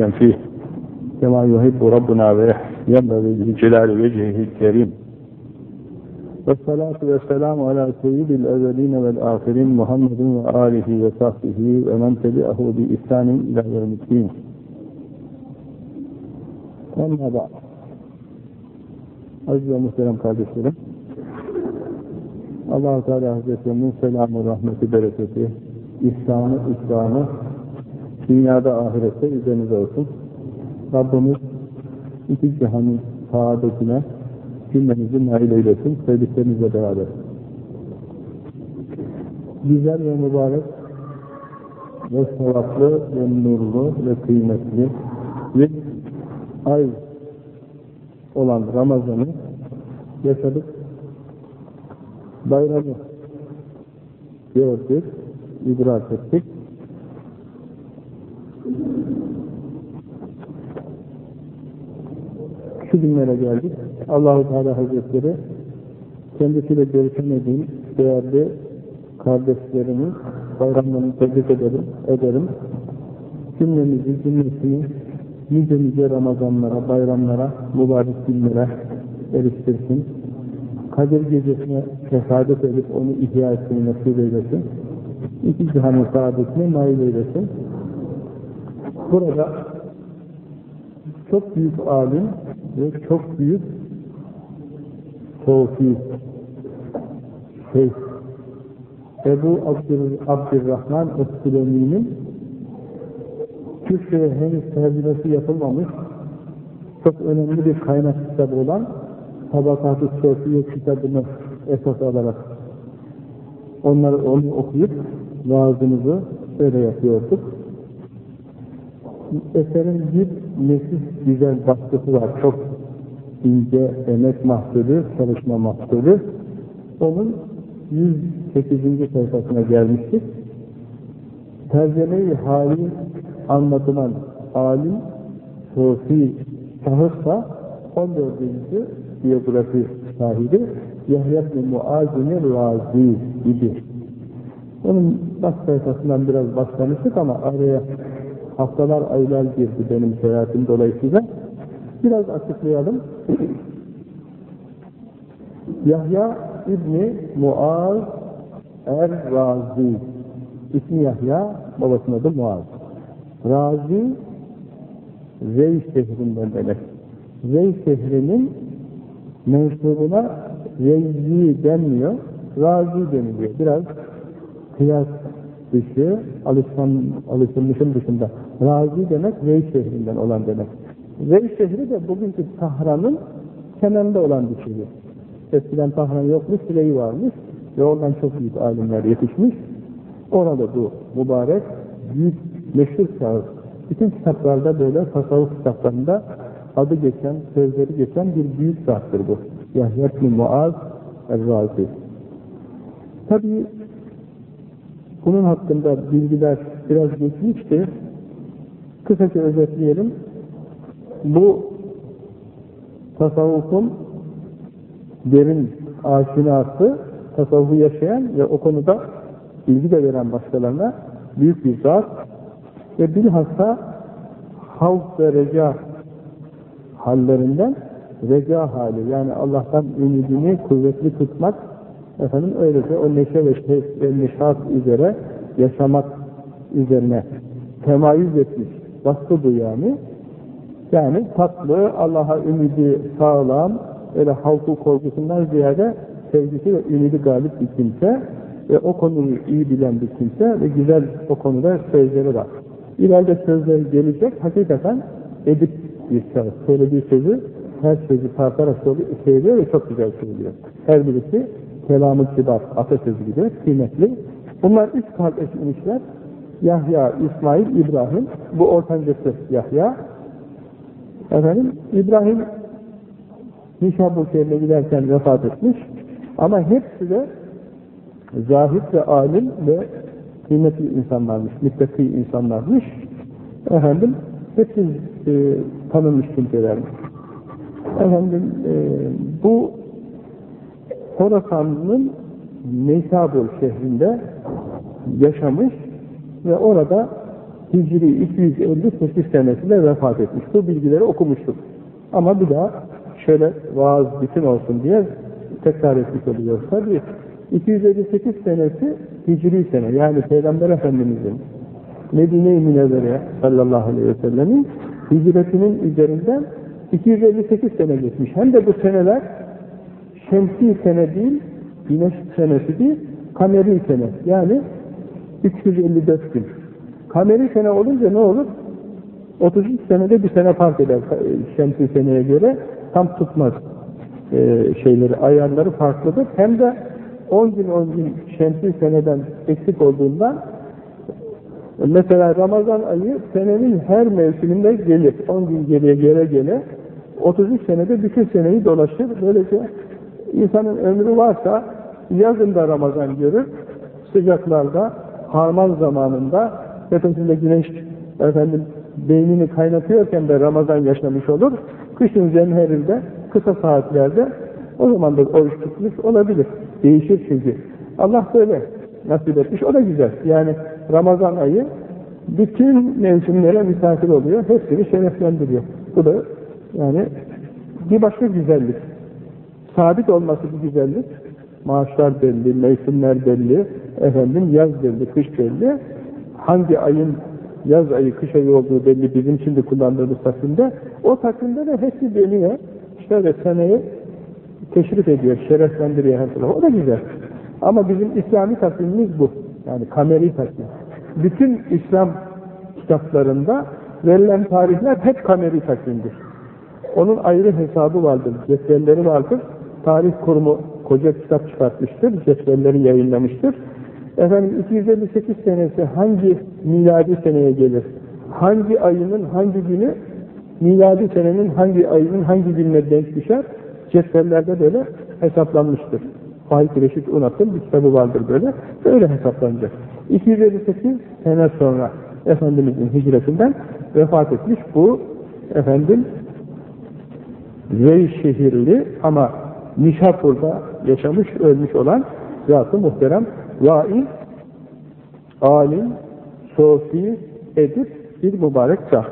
فيه كما يحب ربنا وينبغي بجلال وجهه الكريم والصلاة والسلام على سيد الأولين والآخرين محمد وآله وصحبه ومن تبعه بإحسان إلى يوم الدين Ama bak. Aziz ve muhterem kardeşlerim, allah Teala Hazretlerinin selamı, rahmeti, bereketi, ihsanı, ikramı dünyada ahirette üzerinize olsun. Rabbimiz iki cihanın saadetine cümlemizi nail eylesin, sevdiklerinizle beraber. Güzel ve mübarek ve sevaplı ve nurlu ve kıymetli ve ay olan Ramazan'ı yaşadık. Bayramı gördük, idrak ettik. Şu günlere geldik. Allahu Teala Hazretleri kendisiyle görüşemediğim değerli kardeşlerimi bayramlarını tebrik ederim, ederim. Cümlemizi, cümlesini nice nice Ramazanlara, bayramlara, mübarek günlere eriştirsin. Kadir gecesine şehadet edip onu ihya etmeyi nasip eylesin. İki cihanın saadetine nail eylesin. Burada çok büyük alim ve çok büyük Sofi Şeyh Ebu Abdül, Abdülrahman Eskulemi'nin Türkçe'ye henüz tercümesi yapılmamış çok önemli bir kaynak kitabı olan Tabakat-ı Sofiye kitabını esas alarak onları onu okuyup vaazımızı öyle yapıyorduk. Eserin bir nefis güzel baskısı var. Çok ince emek mahsulü, çalışma mahsulü. Onun 108. sayfasına gelmiştik. Tercüme-i hali anlatılan alim Sofi şahıs 14. biyografi sahibi Yahya bin Muazini Razi gibi. Onun baş sayfasından biraz başlamıştık ama araya haftalar, aylar girdi benim seyahatim dolayısıyla. Biraz açıklayalım. Yahya İbni Muaz Er-Razi İsmi Yahya, babasının adı Muaz. Razi Zey şehrinden demek. Zey şehrinin mensubuna Reyzi denmiyor, Razi deniliyor. Biraz kıyas dışı, alışkan, alışılmışın dışında. Razi demek Rey şehrinden olan demek. Rey şehri de bugünkü Tahran'ın kenarında olan bir şehir. Eskiden Tahran yokmuş, Rey varmış ve oradan çok büyük alimler yetişmiş. Orada bu mübarek, büyük, meşhur şahıs. Bütün kitaplarda böyle tasavvuf kitaplarında adı geçen, sözleri geçen bir büyük zattır bu. Yahya bin Muaz el-Razi. Tabii bunun hakkında bilgiler biraz geçmişti. Kısaca özetleyelim. Bu tasavvufun derin aşinası, tasavvufu yaşayan ve o konuda bilgi de veren başkalarına büyük bir zat ve bilhassa havf ve reca hallerinden reca hali yani Allah'tan ümidini kuvvetli tutmak efendim öylece o neşe ve ve nişat üzere yaşamak üzerine temayüz etmiş vasfı yani yani tatlı Allah'a ümidi sağlam öyle halkı korkusundan ziyade sevgisi ve ümidi galip bir kimse ve o konuyu iyi bilen bir kimse ve güzel o konuda sözleri var. İleride sözleri gelecek, hakikaten edip bir şahıs. Söylediği sözü, her sözü tartarak söylüyor ve çok güzel söylüyor. Her birisi kelamı kibar, atasözü gibi, kıymetli. Bunlar üç kardeş imişler. Yahya, İsmail, İbrahim. Bu ortancası Yahya. Efendim, İbrahim Nişabur şehrine giderken vefat etmiş. Ama hepsi de zahid ve alim ve kıymetli insanlarmış, müttaki insanlarmış. Efendim, hepsi e, tanınmış kimselermiş. Efendim, e, bu Horasan'ın Neysabur şehrinde yaşamış ve orada Hicri 258 senesinde vefat etmiş. Bu bilgileri okumuştuk. Ama bir daha şöyle vaaz bütün olsun diye tekrar etmiş oluyoruz. Tabii 258 senesi Hicri sene yani Peygamber Efendimiz'in Medine-i Münevvere sallallahu aleyhi ve sellemin hicretinin üzerinden 258 sene geçmiş. Hem de bu seneler şemsi sene değil, güneş senesi değil, kameri sene. Yani 354 gün. Kameri sene olunca ne olur? 33 senede bir sene fark eder şemsi seneye göre. Tam tutmaz ee, şeyleri, ayarları farklıdır. Hem de 10 gün 10 gün şemsi seneden eksik olduğundan mesela Ramazan ayı senenin her mevsiminde gelir. 10 gün geriye gele gele 33 senede bütün seneyi dolaşır. Böylece insanın ömrü varsa yazında Ramazan görür, sıcaklarda, harman zamanında, tepesinde güneş efendim beynini kaynatıyorken de Ramazan yaşamış olur. Kışın zemherinde, kısa saatlerde o zaman da oruç tutmuş olabilir. Değişir çünkü. Allah böyle nasip etmiş. O da güzel. Yani Ramazan ayı bütün mevsimlere misafir oluyor. Hepsini şereflendiriyor. Bu da yani bir başka güzellik. Sabit olması bir güzellik. Maaşlar belli, mevsimler belli, efendim yaz belli, kış belli. Hangi ayın yaz ayı, kış ayı olduğu belli bizim şimdi kullandığımız takvimde. O takvimde de hepsi belli. Şöyle seneyi teşrif ediyor, şereflendiriyor her tarafı. O da güzel. Ama bizim İslami takvimimiz bu. Yani kameri takvim. Bütün İslam kitaplarında verilen tarihler hep kameri takvimdir. Onun ayrı hesabı vardır, cetvelleri vardır. Tarih kurumu koca kitap çıkartmıştır, cetvelleri yayınlamıştır. Efendim 258 senesi hangi miladi seneye gelir? Hangi ayının hangi günü miladi senenin hangi ayının hangi gününe denk düşer? Cetvellerde böyle hesaplanmıştır. Fahit Reşit Unat'ın bir kitabı vardır böyle. Böyle hesaplanacak. 258 sene sonra Efendimizin hicretinden vefat etmiş bu efendim Zeyşehirli ama Nişapur'da yaşamış, ölmüş olan zat-ı muhterem Vail, alim, sofi, edip bir mübarek zat.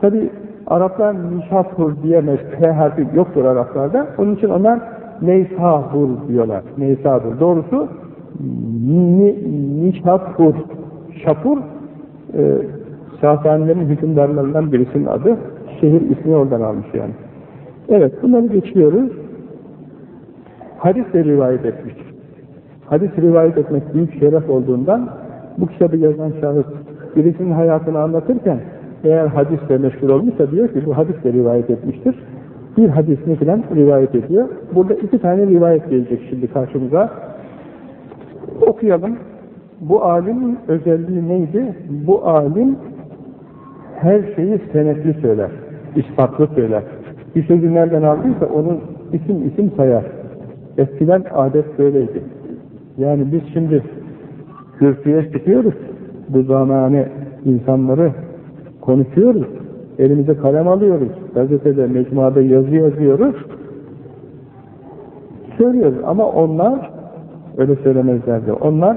Tabi Araplar Nişapur diyemez, P harfi yoktur Araplarda. Onun için onlar Neysabur diyorlar. Neysabur. Doğrusu Nişapur. Şapur e, Sasanilerin hükümdarlarından birisinin adı. Şehir ismi oradan almış yani. Evet, bunları geçiyoruz. Hadis de rivayet etmiş. Hadis rivayet etmek büyük şeref olduğundan bu kitabı yazan şahıs birisinin hayatını anlatırken eğer hadisle meşgul olmuşsa diyor ki bu hadisle rivayet etmiştir. Bir hadisini filan rivayet ediyor. Burada iki tane rivayet gelecek şimdi karşımıza. Okuyalım. Bu alimin özelliği neydi? Bu alim her şeyi senetli söyler, ispatlı söyler. Bir sözü nereden aldıysa onun isim isim sayar. Eskiden adet böyleydi. Yani biz şimdi kürsüye çıkıyoruz, bu zamane insanları konuşuyoruz, elimize kalem alıyoruz, gazetede, mecmuada yazı yazıyoruz, söylüyoruz. Ama onlar öyle söylemezlerdi. Onlar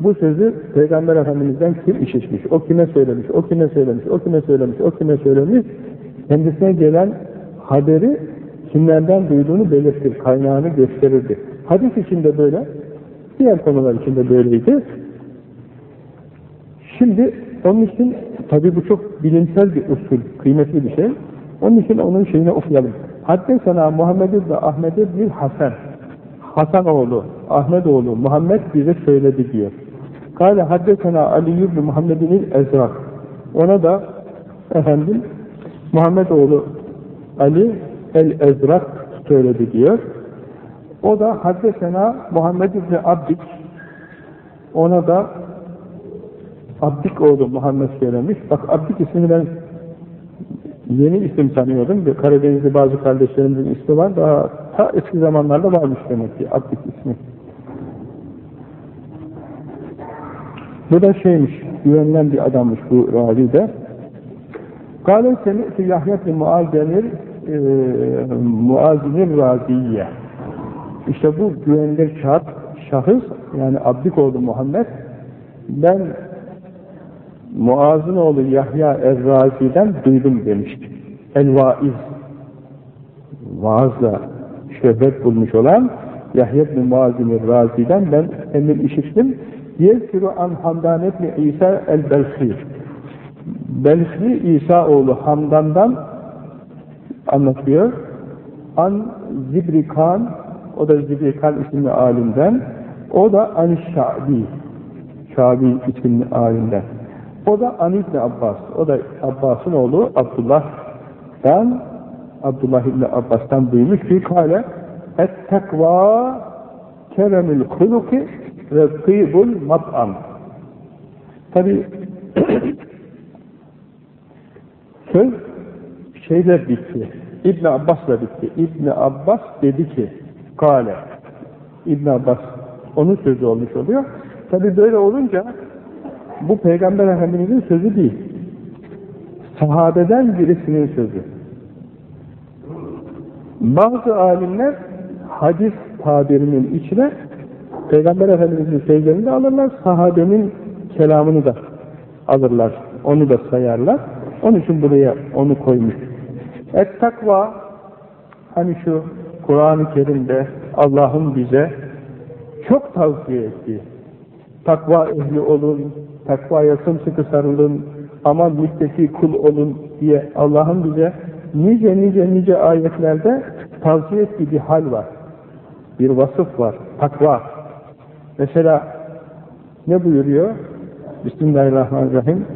bu sözü Peygamber Efendimiz'den kim işitmiş, o kime söylemiş, o kime söylemiş, o kime söylemiş, o kime söylemiş, kendisine gelen haberi kimlerden duyduğunu belirtir, kaynağını gösterirdi. Hadis içinde böyle, diğer konular içinde böyleydi. Şimdi onun için, tabi bu çok bilimsel bir usul, kıymetli bir şey. Onun için onun şeyini okuyalım. Hatta sana Muhammed İbni Ahmed İbni Hasan, Hasan oğlu, Ahmet oğlu, Muhammed bize söyledi diyor. Kale haddesena Ali ibn Muhammed'in Ezrak. Ona da efendim Muhammed oğlu Ali el-Ezrak söyledi diyor. O da haddesena Muhammed ibn Abdik. Ona da Abdik oğlu Muhammed söylemiş. Bak Abdik ismini ben yeni isim sanıyordum. Karadeniz'de bazı kardeşlerimizin ismi var. Daha ta eski zamanlarda varmış demek ki Abdik ismi. Bu da şeymiş, güvenilen bir adammış bu ravi de. Kâle semi'tü Yahya bin Muaz denir e, Muazinir Raziye. İşte bu güvenilir şahıs, şahıs yani abdik oldu Muhammed. Ben Muaz'ın oğlu Yahya Errazi'den duydum demişti. El-Vaiz vaazla şöhret bulmuş olan Yahya bin Muazim Razi'den ben emir işittim. Yezkiru an Hamdan ibn İsa el-Belhi. Belhi İsa oğlu Hamdan'dan anlatıyor. An Zibrikan o da Zibrikan isimli alimden o da An Şabi Şabi isimli alimden. O da An İbni Abbas. O da Abbas'ın oğlu Abdullah'dan Abdullah İbni Abbas'tan duymuş ki kale et takva keremül huluki ve kıybul mat'am tabi söz şeyler bitti. İbn Abbas'la bitti. İbn Abbas dedi ki kale. İbn Abbas onun sözü olmuş oluyor. Tabi böyle olunca bu Peygamber Efendimiz'in sözü değil. Sahabeden birisinin sözü. Bazı alimler hadis tabirinin içine Peygamber Efendimiz'in sözlerini de alırlar, sahabenin kelamını da alırlar, onu da sayarlar. Onun için buraya onu koymuş. Et takva, hani şu Kur'an-ı Kerim'de Allah'ın bize çok tavsiye ettiği, takva ehli olun, takvaya sımsıkı sarılın, aman mütteki kul olun diye Allah'ın bize nice nice nice ayetlerde tavsiye ettiği bir hal var. Bir vasıf var. Takva. Mesela ne buyuruyor? Bismillahirrahmanirrahim.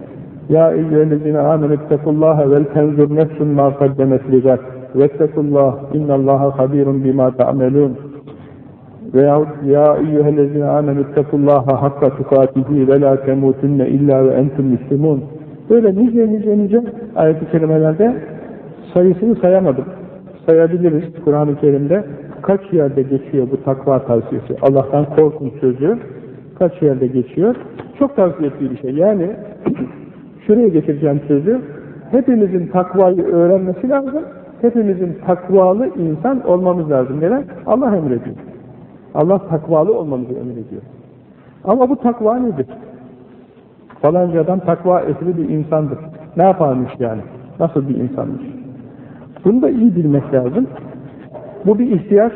Ya eyyühellezine amenettekullaha vel tenzur nefsun ma kaddemet ligat vettekullah innallaha habirun bima ta'melun veyahut ya eyyühellezine amenettekullaha hakka tukatihi ve la temutunne illa ve entum müslümun böyle nice nice nice ayet-i kerimelerde sayısını sayamadım. Sayabiliriz Kur'an-ı Kerim'de. Kaç yerde geçiyor bu takva tavsiyesi? Allah'tan korkun sözü. Kaç yerde geçiyor? Çok tavsiye ettiği bir şey. Yani şuraya getireceğim sözü. Hepimizin takvayı öğrenmesi lazım. Hepimizin takvalı insan olmamız lazım. Neden? Allah emrediyor. Allah takvalı olmamızı emrediyor. Ama bu takva nedir? Falanca adam takva ehli bir insandır. Ne yaparmış yani? Nasıl bir insanmış? Bunu da iyi bilmek lazım. Bu bir ihtiyaç.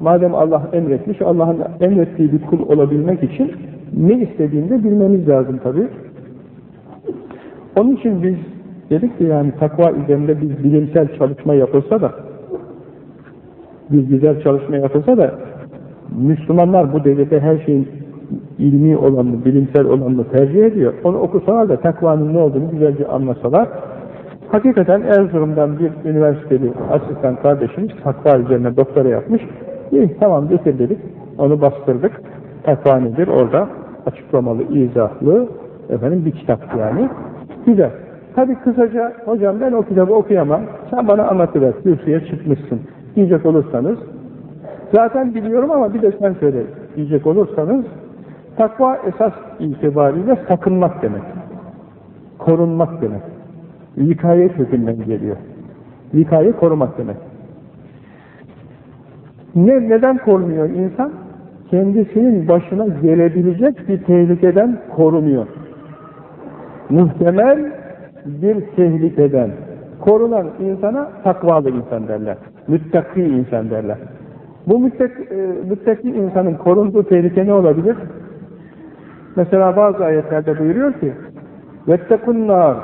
Madem Allah emretmiş, Allah'ın emrettiği bir kul olabilmek için ne istediğini de bilmemiz lazım tabi. Onun için biz dedik ki yani takva üzerinde bir bilimsel çalışma yapılsa da bir güzel çalışma yapılsa da Müslümanlar bu devirde her şeyin ilmi olanını, bilimsel olanını tercih ediyor. Onu okusalar da takvanın ne olduğunu güzelce anlasalar Hakikaten Erzurum'dan bir üniversiteli asistan kardeşimiz takva üzerine doktora yapmış. İyi tamam getir dedik. Onu bastırdık. Takva nedir? Orada açıklamalı, izahlı efendim bir kitap yani. Güzel. Tabi kısaca hocam ben o kitabı okuyamam. Sen bana anlatıver. Kürsüye çıkmışsın. Diyecek olursanız zaten biliyorum ama bir de sen söyle diyecek olursanız takva esas itibariyle sakınmak demek. Korunmak demek. Vikaye kökünden geliyor. Vikaye korumak demek. Ne, neden korunuyor insan? Kendisinin başına gelebilecek bir tehlikeden korunuyor Muhtemel bir tehlikeden korunan insana takvalı insan derler. Müttaki insan derler. Bu müttaki, e, müttaki insanın korunduğu tehlike ne olabilir? Mesela bazı ayetlerde buyuruyor ki وَاتَّقُنْ نَارِ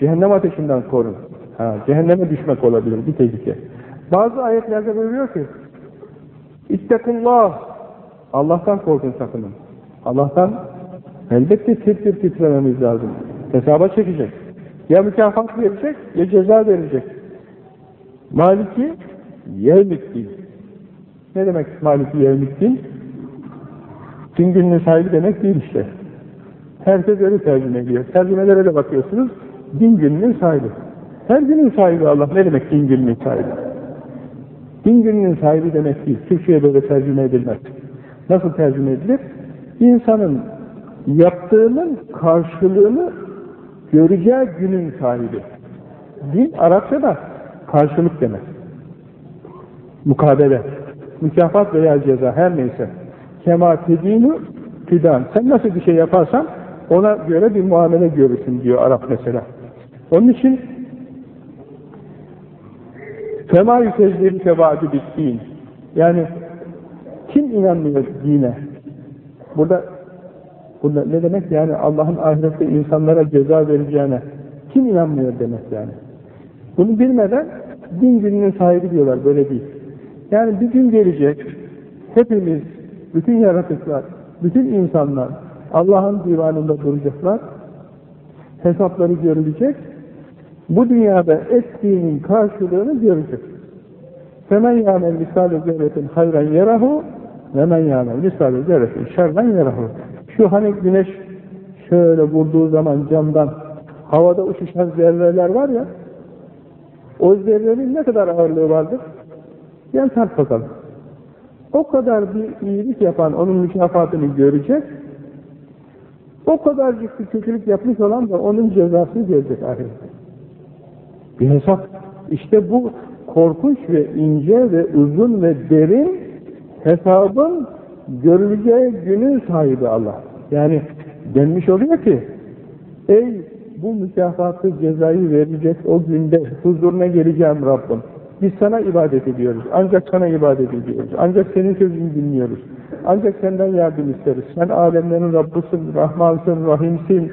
Cehennem ateşinden korun. Ha, cehenneme düşmek olabilir bir tehlike. Bazı ayetlerde buyuruyor ki İttekullah Allah'tan korkun sakının. Allah'tan elbette tir tir titrememiz lazım. Hesaba çekecek. Ya mükafat verecek ya ceza verecek. Maliki yevmiddin. Ne demek maliki yevmiddin? Din gününün sahibi demek değil işte. Herkes öyle tercüme ediyor. Tercümelere de bakıyorsunuz din gününün sahibi. Her günün sahibi Allah. Ne demek din gününün sahibi? Din gününün sahibi demek değil. Türkçe'ye böyle tercüme edilmez. Nasıl tercüme edilir? İnsanın yaptığının karşılığını göreceği günün sahibi. Din Arapçada karşılık demek. Mukabele. Mükafat veya ceza her neyse. Kema tedinu fidan. Sen nasıl bir şey yaparsan Ona göre bir muamele görürsün diyor Arap mesela. Onun için Fema yükezleri fevadi bittiğin. Yani kim inanmıyor dine? Burada, burada ne demek yani Allah'ın ahirette insanlara ceza vereceğine kim inanmıyor demek yani. Bunu bilmeden din gününün sahibi diyorlar böyle değil. Yani bir gün gelecek hepimiz, bütün yaratıklar, bütün insanlar Allah'ın divanında duracaklar. Hesapları görülecek. Bu dünyada ettiğinin karşılığını görecek. Femen yâmel misâle zerretin hayran yerahu ve men yâmel misâle zerretin şerren yerahu. Şu hani güneş şöyle vurduğu zaman camdan havada uçuşan zerreler var ya o zerrenin ne kadar ağırlığı vardır? Gel tart bakalım. O kadar bir iyilik yapan onun mükafatını görecek o kadarcık bir kötülük yapmış olan da onun cezasını görecek ahirette. Bir hesap. İşte bu korkunç ve ince ve uzun ve derin hesabın görüleceği günün sahibi Allah. Yani denmiş oluyor ki ey bu mükafatı cezayı verecek o günde huzuruna geleceğim Rabbim. Biz sana ibadet ediyoruz. Ancak sana ibadet ediyoruz. Ancak senin sözünü dinliyoruz. Ancak senden yardım isteriz. Sen alemlerin Rabbısın, Rahmansın, Rahimsin.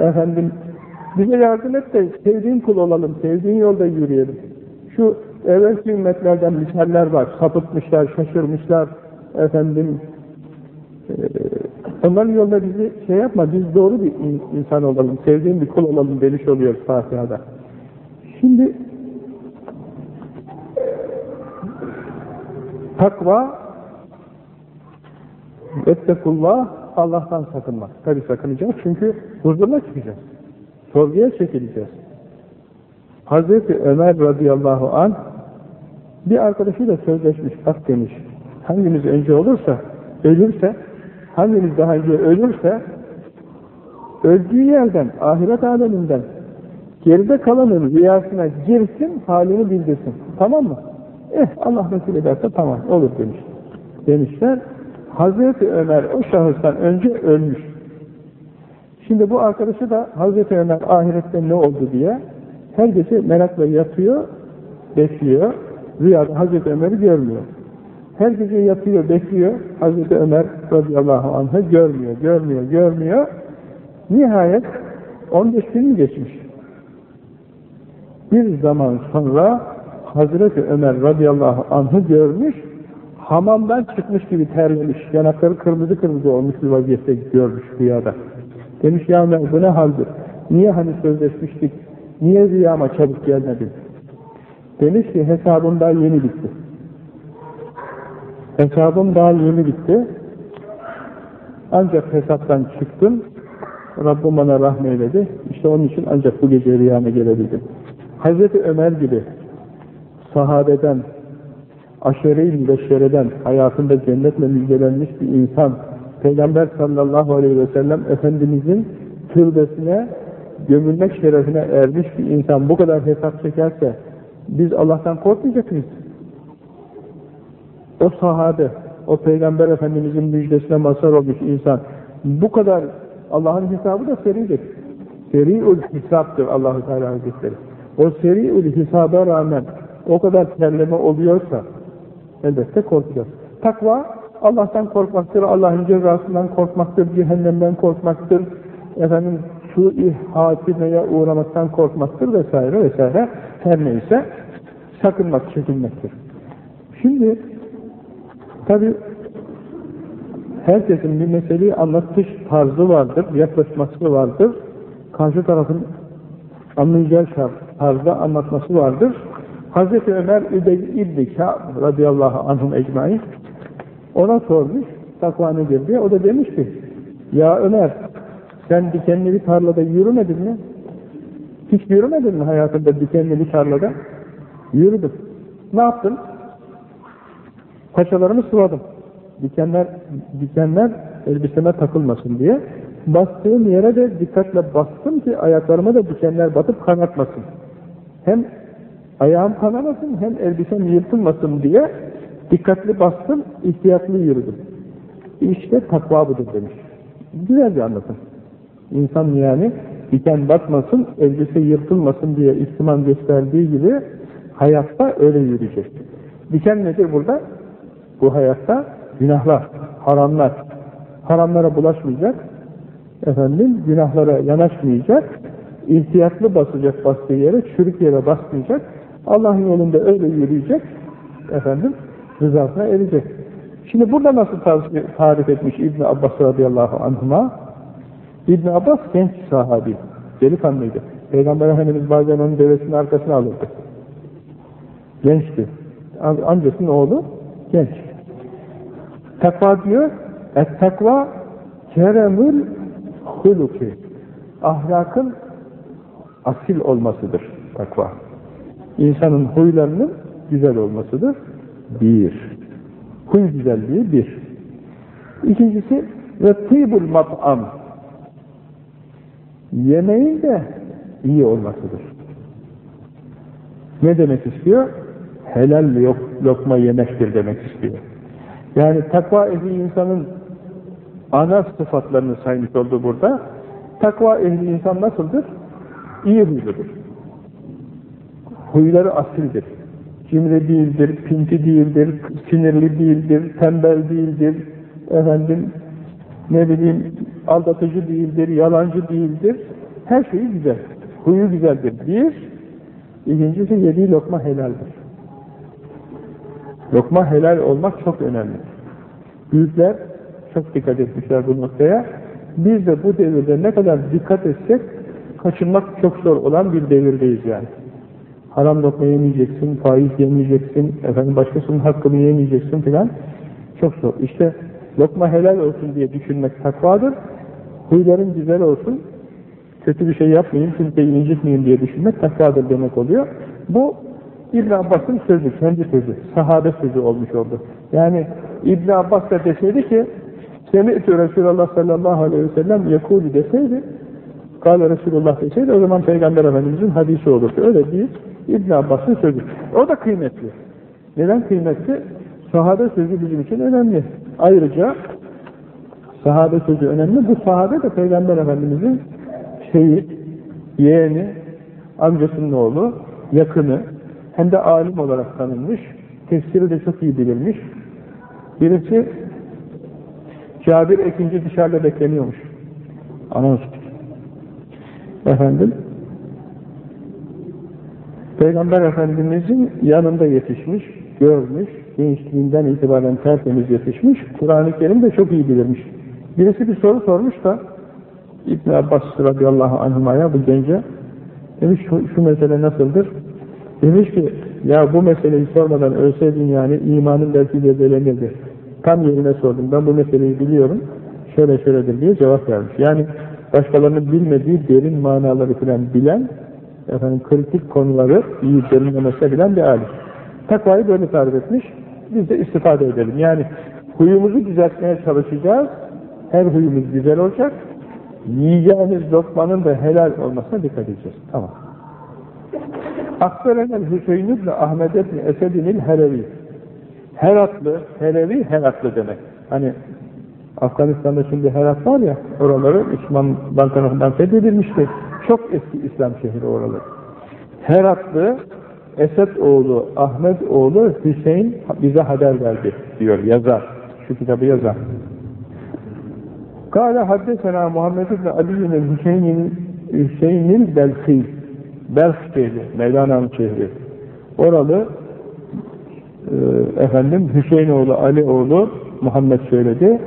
Efendim bize yardım et de sevdiğin kul olalım, sevdiğin yolda yürüyelim. Şu evvelki ümmetlerden misaller var. Sapıtmışlar, şaşırmışlar. Efendim onların yolda bizi şey yapma, biz doğru bir insan olalım, sevdiğin bir kul olalım demiş oluyoruz Fatiha'da. Şimdi takva Ettekullah Allah'tan sakınmak. Tabi sakınacağız çünkü huzuruna çıkacağız. Sorguya çekileceğiz. Hazreti Ömer radıyallahu an bir arkadaşıyla sözleşmiş, bak demiş. Hanginiz önce olursa, ölürse, hanginiz daha önce ölürse, öldüğü yerden, ahiret aleminden, geride kalanın rüyasına girsin, halini bildirsin. Tamam mı? Eh, Allah nasip ederse tamam, olur demiş. Demişler, Hazreti Ömer o şahıstan önce ölmüş. Şimdi bu arkadaşı da Hazreti Ömer ahirette ne oldu diye her gece merakla yatıyor, bekliyor. Rüyada Hazreti Ömer'i görmüyor. Her gece yatıyor, bekliyor. Hazreti Ömer radıyallahu anh'ı görmüyor, görmüyor, görmüyor. Nihayet 15 gün geçmiş. Bir zaman sonra Hazreti Ömer radıyallahu anh'ı görmüş, hamamdan çıkmış gibi terlemiş, yanakları kırmızı kırmızı olmuş bir vaziyette görmüş rüyada. Demiş ya Ömer bu ne haldir? Niye hani sözleşmiştik? Niye rüyama çabuk gelmedin? Demiş ki hesabım daha yeni bitti. Hesabım daha yeni bitti. Ancak hesaptan çıktım. Rabbim bana rahmeyledi. İşte onun için ancak bu gece rüyama gelebildim. Hazreti Ömer gibi sahabeden, aşere-i mübeşşereden, hayatında cennetle müjdelenmiş bir insan, Peygamber sallallahu aleyhi ve sellem Efendimizin türbesine gömülmek şerefine ermiş bir insan bu kadar hesap çekerse biz Allah'tan korkmayacak mıyız? O sahabe, o Peygamber Efendimizin müjdesine mazhar olmuş insan bu kadar Allah'ın hesabı da seridir. Seri'ül hesaptır allah Teala Hazretleri. O seri'ül hesaba rağmen o kadar terleme oluyorsa elbette korkacağız. Takva Allah'tan korkmaktır, Allah'ın cezasından korkmaktır, cehennemden korkmaktır, efendim su-i hatimeye uğramaktan korkmaktır vesaire vesaire her neyse sakınmak, çekinmektir. Şimdi tabi herkesin bir meseleyi anlatış tarzı vardır, yaklaşması vardır. Karşı tarafın anlayacağı tarzda anlatması vardır. Hazreti Ömer İbn-i Kâb radıyallahu anhum ecmaîn ona sormuş takva nedir diye. O da demiş ki ya Ömer sen dikenli bir tarlada yürümedin mi? Hiç yürümedin mi hayatında dikenli bir tarlada? Yürüdüm. Ne yaptın? Paçalarımı sıvadım. Dikenler, dikenler elbiseme takılmasın diye. Bastığım yere de dikkatle bastım ki ayaklarıma da dikenler batıp kanatmasın. Hem ayağım kanamasın hem elbisem yırtılmasın diye dikkatli bastım, ihtiyatlı yürüdüm. İşte takva budur demiş. Güzel bir anlatım. İnsan yani diken batmasın, elbise yırtılmasın diye ihtimam gösterdiği gibi hayatta öyle yürüyecek. Diken nedir burada? Bu hayatta günahlar, haramlar. Haramlara bulaşmayacak, efendim günahlara yanaşmayacak, ihtiyatlı basacak bastığı yere, çürük yere basmayacak, Allah'ın yolunda öyle yürüyecek, efendim rızasına erecek. Şimdi burada nasıl tarif etmiş İbn Abbas radıyallahu anhuma? İbn Abbas genç sahabi, delikanlıydı. Peygamber Efendimiz bazen onun devesinin arkasına alırdı. Gençti. Amcasının oğlu genç. Takva diyor, et takva keremül huluki. Ahlakın asil olmasıdır takva. İnsanın huylarının güzel olmasıdır. Bir. Huy güzelliği bir. İkincisi ve tibul mat'am. Yemeğin de iyi olmasıdır. Ne demek istiyor? Helal yok, lokma yemektir demek istiyor. Yani takva ehli insanın ana sıfatlarını saymış oldu burada. Takva ehli insan nasıldır? İyi huyludur. Huyları asildir. Cimri değildir, pinti değildir, sinirli değildir, tembel değildir, efendim ne bileyim aldatıcı değildir, yalancı değildir. Her şeyi güzel. Huyu güzeldir. Bir, ikincisi yediği lokma helaldir. Lokma helal olmak çok önemli. Büyükler çok dikkat etmişler bu noktaya. Biz de bu devirde ne kadar dikkat etsek kaçınmak çok zor olan bir devirdeyiz yani. Haram lokma yemeyeceksin, faiz yemeyeceksin, efendim başkasının hakkını yemeyeceksin filan. Çok zor. İşte lokma helal olsun diye düşünmek takvadır. Huyların güzel olsun, kötü bir şey yapmayayım, kimseyi incitmeyeyim diye düşünmek takvadır demek oluyor. Bu İbn Abbas'ın sözü, kendi sözü, sahabe sözü olmuş oldu. Yani İbn Abbas da deseydi ki Semi'tü Resulullah sallallahu aleyhi ve sellem yekulü deseydi Kale Resulullah deseydi o zaman Peygamber Efendimiz'in hadisi olurdu. Öyle değil. İbn Abbas'ın sözü. O da kıymetli. Neden kıymetli? Sahabe sözü bizim için önemli. Ayrıca sahabe sözü önemli. Bu sahabe de Peygamber Efendimiz'in şeyi, yeğeni, amcasının oğlu, yakını, hem de alim olarak tanınmış, tefsiri de çok iyi bilirmiş. Birisi Cabir ikinci dışarıda bekleniyormuş. Anons. Efendim, Peygamber Efendimizin yanında yetişmiş, görmüş, gençliğinden itibaren tertemiz yetişmiş, Kur'an-ı Kerim de çok iyi bilirmiş. Birisi bir soru sormuş da İbn Abbas radıyallahu anhumaya bu gence demiş şu, şu mesele nasıldır? Demiş ki ya bu meseleyi sormadan ölseydin yani imanın belki zedelenirdi. Tam yerine sordum. Ben bu meseleyi biliyorum. Şöyle şöyledir diye cevap vermiş. Yani başkalarının bilmediği derin manaları filan bilen efendim kritik konuları iyi derinlemesine bilen bir alim. Takvayı böyle tarif etmiş. Biz de istifade edelim. Yani huyumuzu düzeltmeye çalışacağız. Her huyumuz güzel olacak. Yiyeceğimiz lokmanın da helal olmasına dikkat edeceğiz. Tamam. Akberenel Hüseyin ibn Ahmed ibn Esedinil Helevi. Heratlı, Helevi Heratlı demek. Hani Afganistan'da şimdi Herat var ya, oraları Müslümanlar tarafından fethedilmişti. Çok eski İslam şehri oraları. Heratlı, Esed oğlu, Ahmet oğlu Hüseyin bize haber verdi diyor, yazar. Şu kitabı yazar. Kâle haddesena Muhammed ibn Ali'nin Hüseyin'in Hüseyin'in Belhi. Belh şehri, Mevlana'nın şehri. Oralı efendim Hüseyin oğlu, Ali oğlu Muhammed söyledi.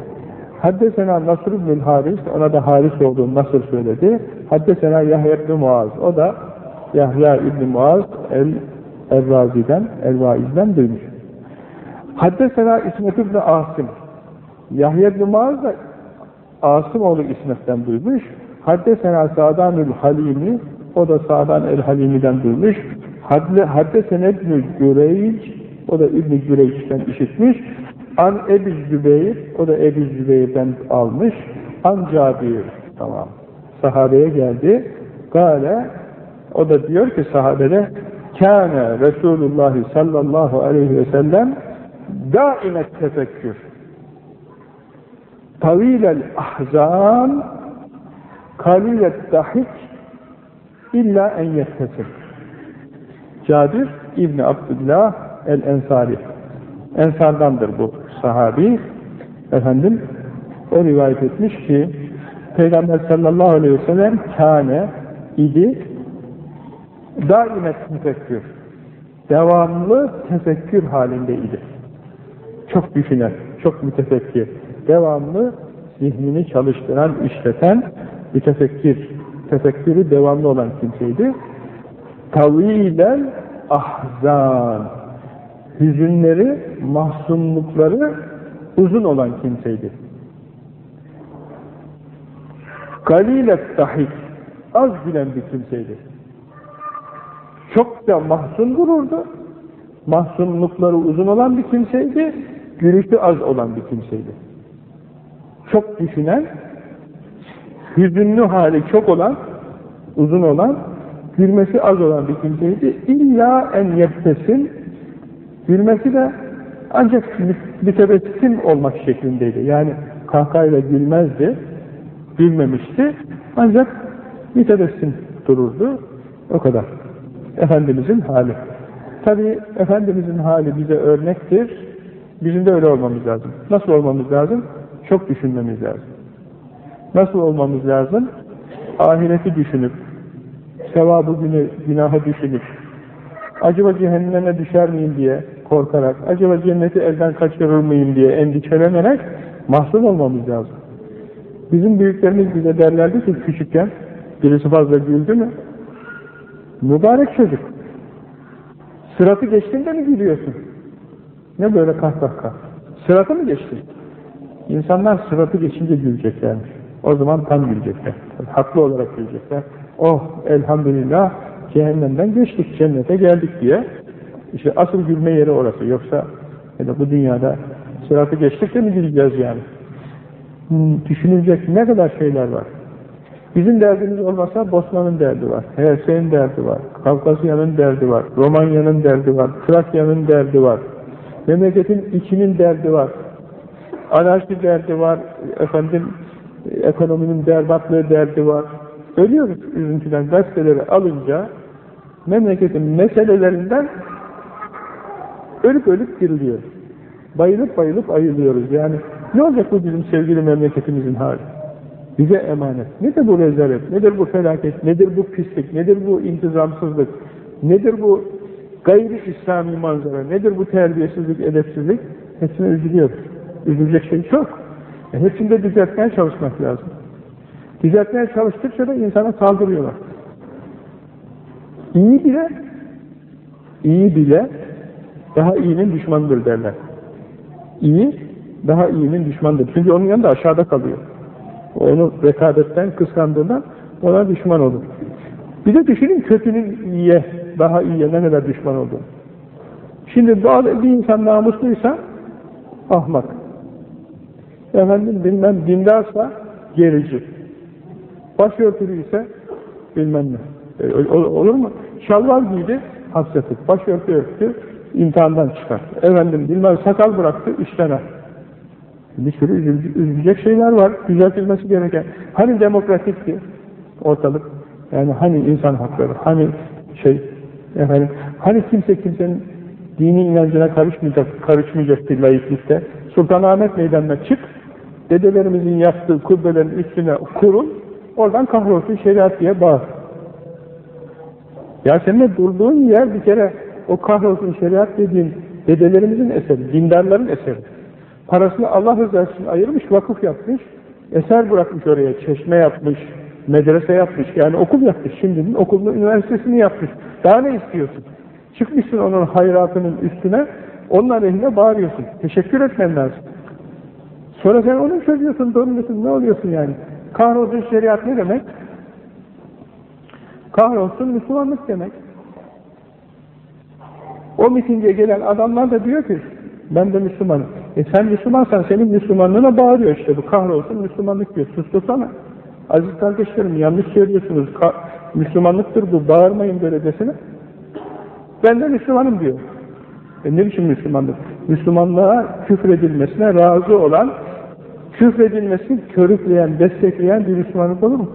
Haddesena Nasr ibn Haris, ona da Haris olduğunu Nasr söyledi. Haddesena Yahya ibn Muaz, o da Yahya ibn Muaz el Errazi'den, El-Vaiz'den duymuş. Haddesena İsmet ibn Asım. Yahya ibn Muaz da Asım oğlu İsmet'ten duymuş. Haddesena Sa'danül Halimi, o da Sa'dan el-Halimi'den duymuş. Haddesena ibn Cüreyc, o da İbn-i Cüreyc'ten işitmiş. An Ebu Zübeyir, o da Ebu Zübeyir'den almış. An Cabir, tamam. Sahabeye geldi. Gale, o da diyor ki sahabede, Kâne Resulullah sallallahu aleyhi ve sellem daimet tefekkür. Tavilel ahzan kalilet dahik illa en yettesim. Cabir İbni Abdullah el-Ensari. Ensardandır bu sahabi. Efendim, o rivayet etmiş ki, Peygamber sallallahu aleyhi ve sellem kâne idi, daimet tefekkür. Devamlı tefekkür halindeydi. Çok düşünen, çok mütefekkir. Devamlı zihnini çalıştıran, işleten, mütefekkir, tefekkürü devamlı olan kimseydi. Tavilen ahzan, hüzünleri, mahzunlukları uzun olan kimseydi. Galilet dahik, az gülen bir kimseydi. Çok da mahzun dururdu. Mahzunlukları uzun olan bir kimseydi, gülüşü az olan bir kimseydi. Çok düşünen, hüzünlü hali çok olan, uzun olan, gülmesi az olan bir kimseydi. İlla en yettesin, gülmesi de ancak mütebessim olmak şeklindeydi. Yani kahkahayla gülmezdi, gülmemişti. Ancak mütebessim dururdu. O kadar. Efendimizin hali. Tabi Efendimizin hali bize örnektir. Bizim de öyle olmamız lazım. Nasıl olmamız lazım? Çok düşünmemiz lazım. Nasıl olmamız lazım? Ahireti düşünüp, sevabı günü, günahı düşünüp, acaba cehenneme düşer miyim diye korkarak, acaba cenneti elden kaçırır mıyım diye endişelenerek mahzun olmamız lazım. Bizim büyüklerimiz bize derlerdi ki küçükken, birisi fazla güldü mü? Mübarek çocuk. Sıratı geçtiğinde mi gülüyorsun? Ne böyle kahkaha? Sıratı mı geçtin? İnsanlar sıratı geçince güleceklermiş. O zaman tam gülecekler. Haklı olarak gülecekler. Oh elhamdülillah cehennemden geçtik, cennete geldik diye. İşte asıl gülme yeri orası. Yoksa yani bu dünyada sıratı geçtik de mi güleceğiz yani? Hmm, düşünülecek ne kadar şeyler var. Bizim derdimiz olmasa Bosna'nın derdi var, Hersey'in derdi var, Kafkasya'nın derdi var, Romanya'nın derdi var, Trakya'nın derdi var, memleketin içinin derdi var, anarşi derdi var, efendim ekonominin berbatlığı derdi var. Ölüyoruz üzüntüden gazeteleri alınca memleketin meselelerinden ölüp ölüp diriliyoruz. Bayılıp bayılıp ayılıyoruz. Yani ne olacak bu bizim sevgili memleketimizin hali? Bize emanet. Nedir bu rezalet? Nedir bu felaket? Nedir bu pislik? Nedir bu intizamsızlık? Nedir bu gayri İslami manzara? Nedir bu terbiyesizlik, edepsizlik? Hepsine üzülüyoruz. Üzülecek şey çok. E hepsinde düzeltmeye çalışmak lazım. Düzeltmeye çalıştıkça da insana saldırıyorlar. İyi bile iyi bile daha iyinin düşmanıdır derler. İyi daha iyinin düşmanıdır. Çünkü onun yanında aşağıda kalıyor. Onu rekabetten, kıskandığından ona düşman olur. Bir de düşünün kötünün iyiye, daha iyiye ne kadar düşman olduğunu. Şimdi bir insan namusluysa ahmak. Efendim bilmem dindarsa gerici. Başörtülü ise bilmem ne. E, olur mu? Şalvar giydi, hasreti. Başörtü örtü, imtihandan çıkar. Efendim bilmem sakal bıraktı, işten bir sürü üzülecek şeyler var, düzeltilmesi gereken. Hani demokratikti ortalık, yani hani insan hakları, hani şey, efendim, hani kimse kimsenin dini inancına karışmayacak, karışmayacaktı layıklıkta. Sultanahmet meydanına çık, dedelerimizin yaptığı kubbelerin üstüne kurul, oradan kahrolsun şeriat diye bağır. Ya senin durduğun yer bir kere o kahrolsun şeriat dediğin dedelerimizin eseri, dindarların eseri. Parasını Allah rızası için ayırmış, vakıf yapmış, eser bırakmış oraya, çeşme yapmış, medrese yapmış, yani okul yapmış. Şimdinin okulunu, üniversitesini yapmış. Daha ne istiyorsun? Çıkmışsın onun hayratının üstüne, onun aleyhine bağırıyorsun. Teşekkür etmen lazım. Sonra sen onu söylüyorsun, dönüyorsun, ne oluyorsun yani? Kahrolsun şeriat ne demek? Kahrolsun Müslümanlık demek. O mitinge gelen adamlar da diyor ki, ben de Müslümanım. E sen Müslümansan senin Müslümanlığına bağırıyor işte bu kahrolsun Müslümanlık diyor. Sustursana. Aziz kardeşlerim yanlış söylüyorsunuz. Ka Müslümanlıktır bu. Bağırmayın böyle desene. Ben de Müslümanım diyor. E ne biçim Müslümanlık? Müslümanlığa küfredilmesine razı olan, küfredilmesini körükleyen, destekleyen bir Müslümanlık olur mu?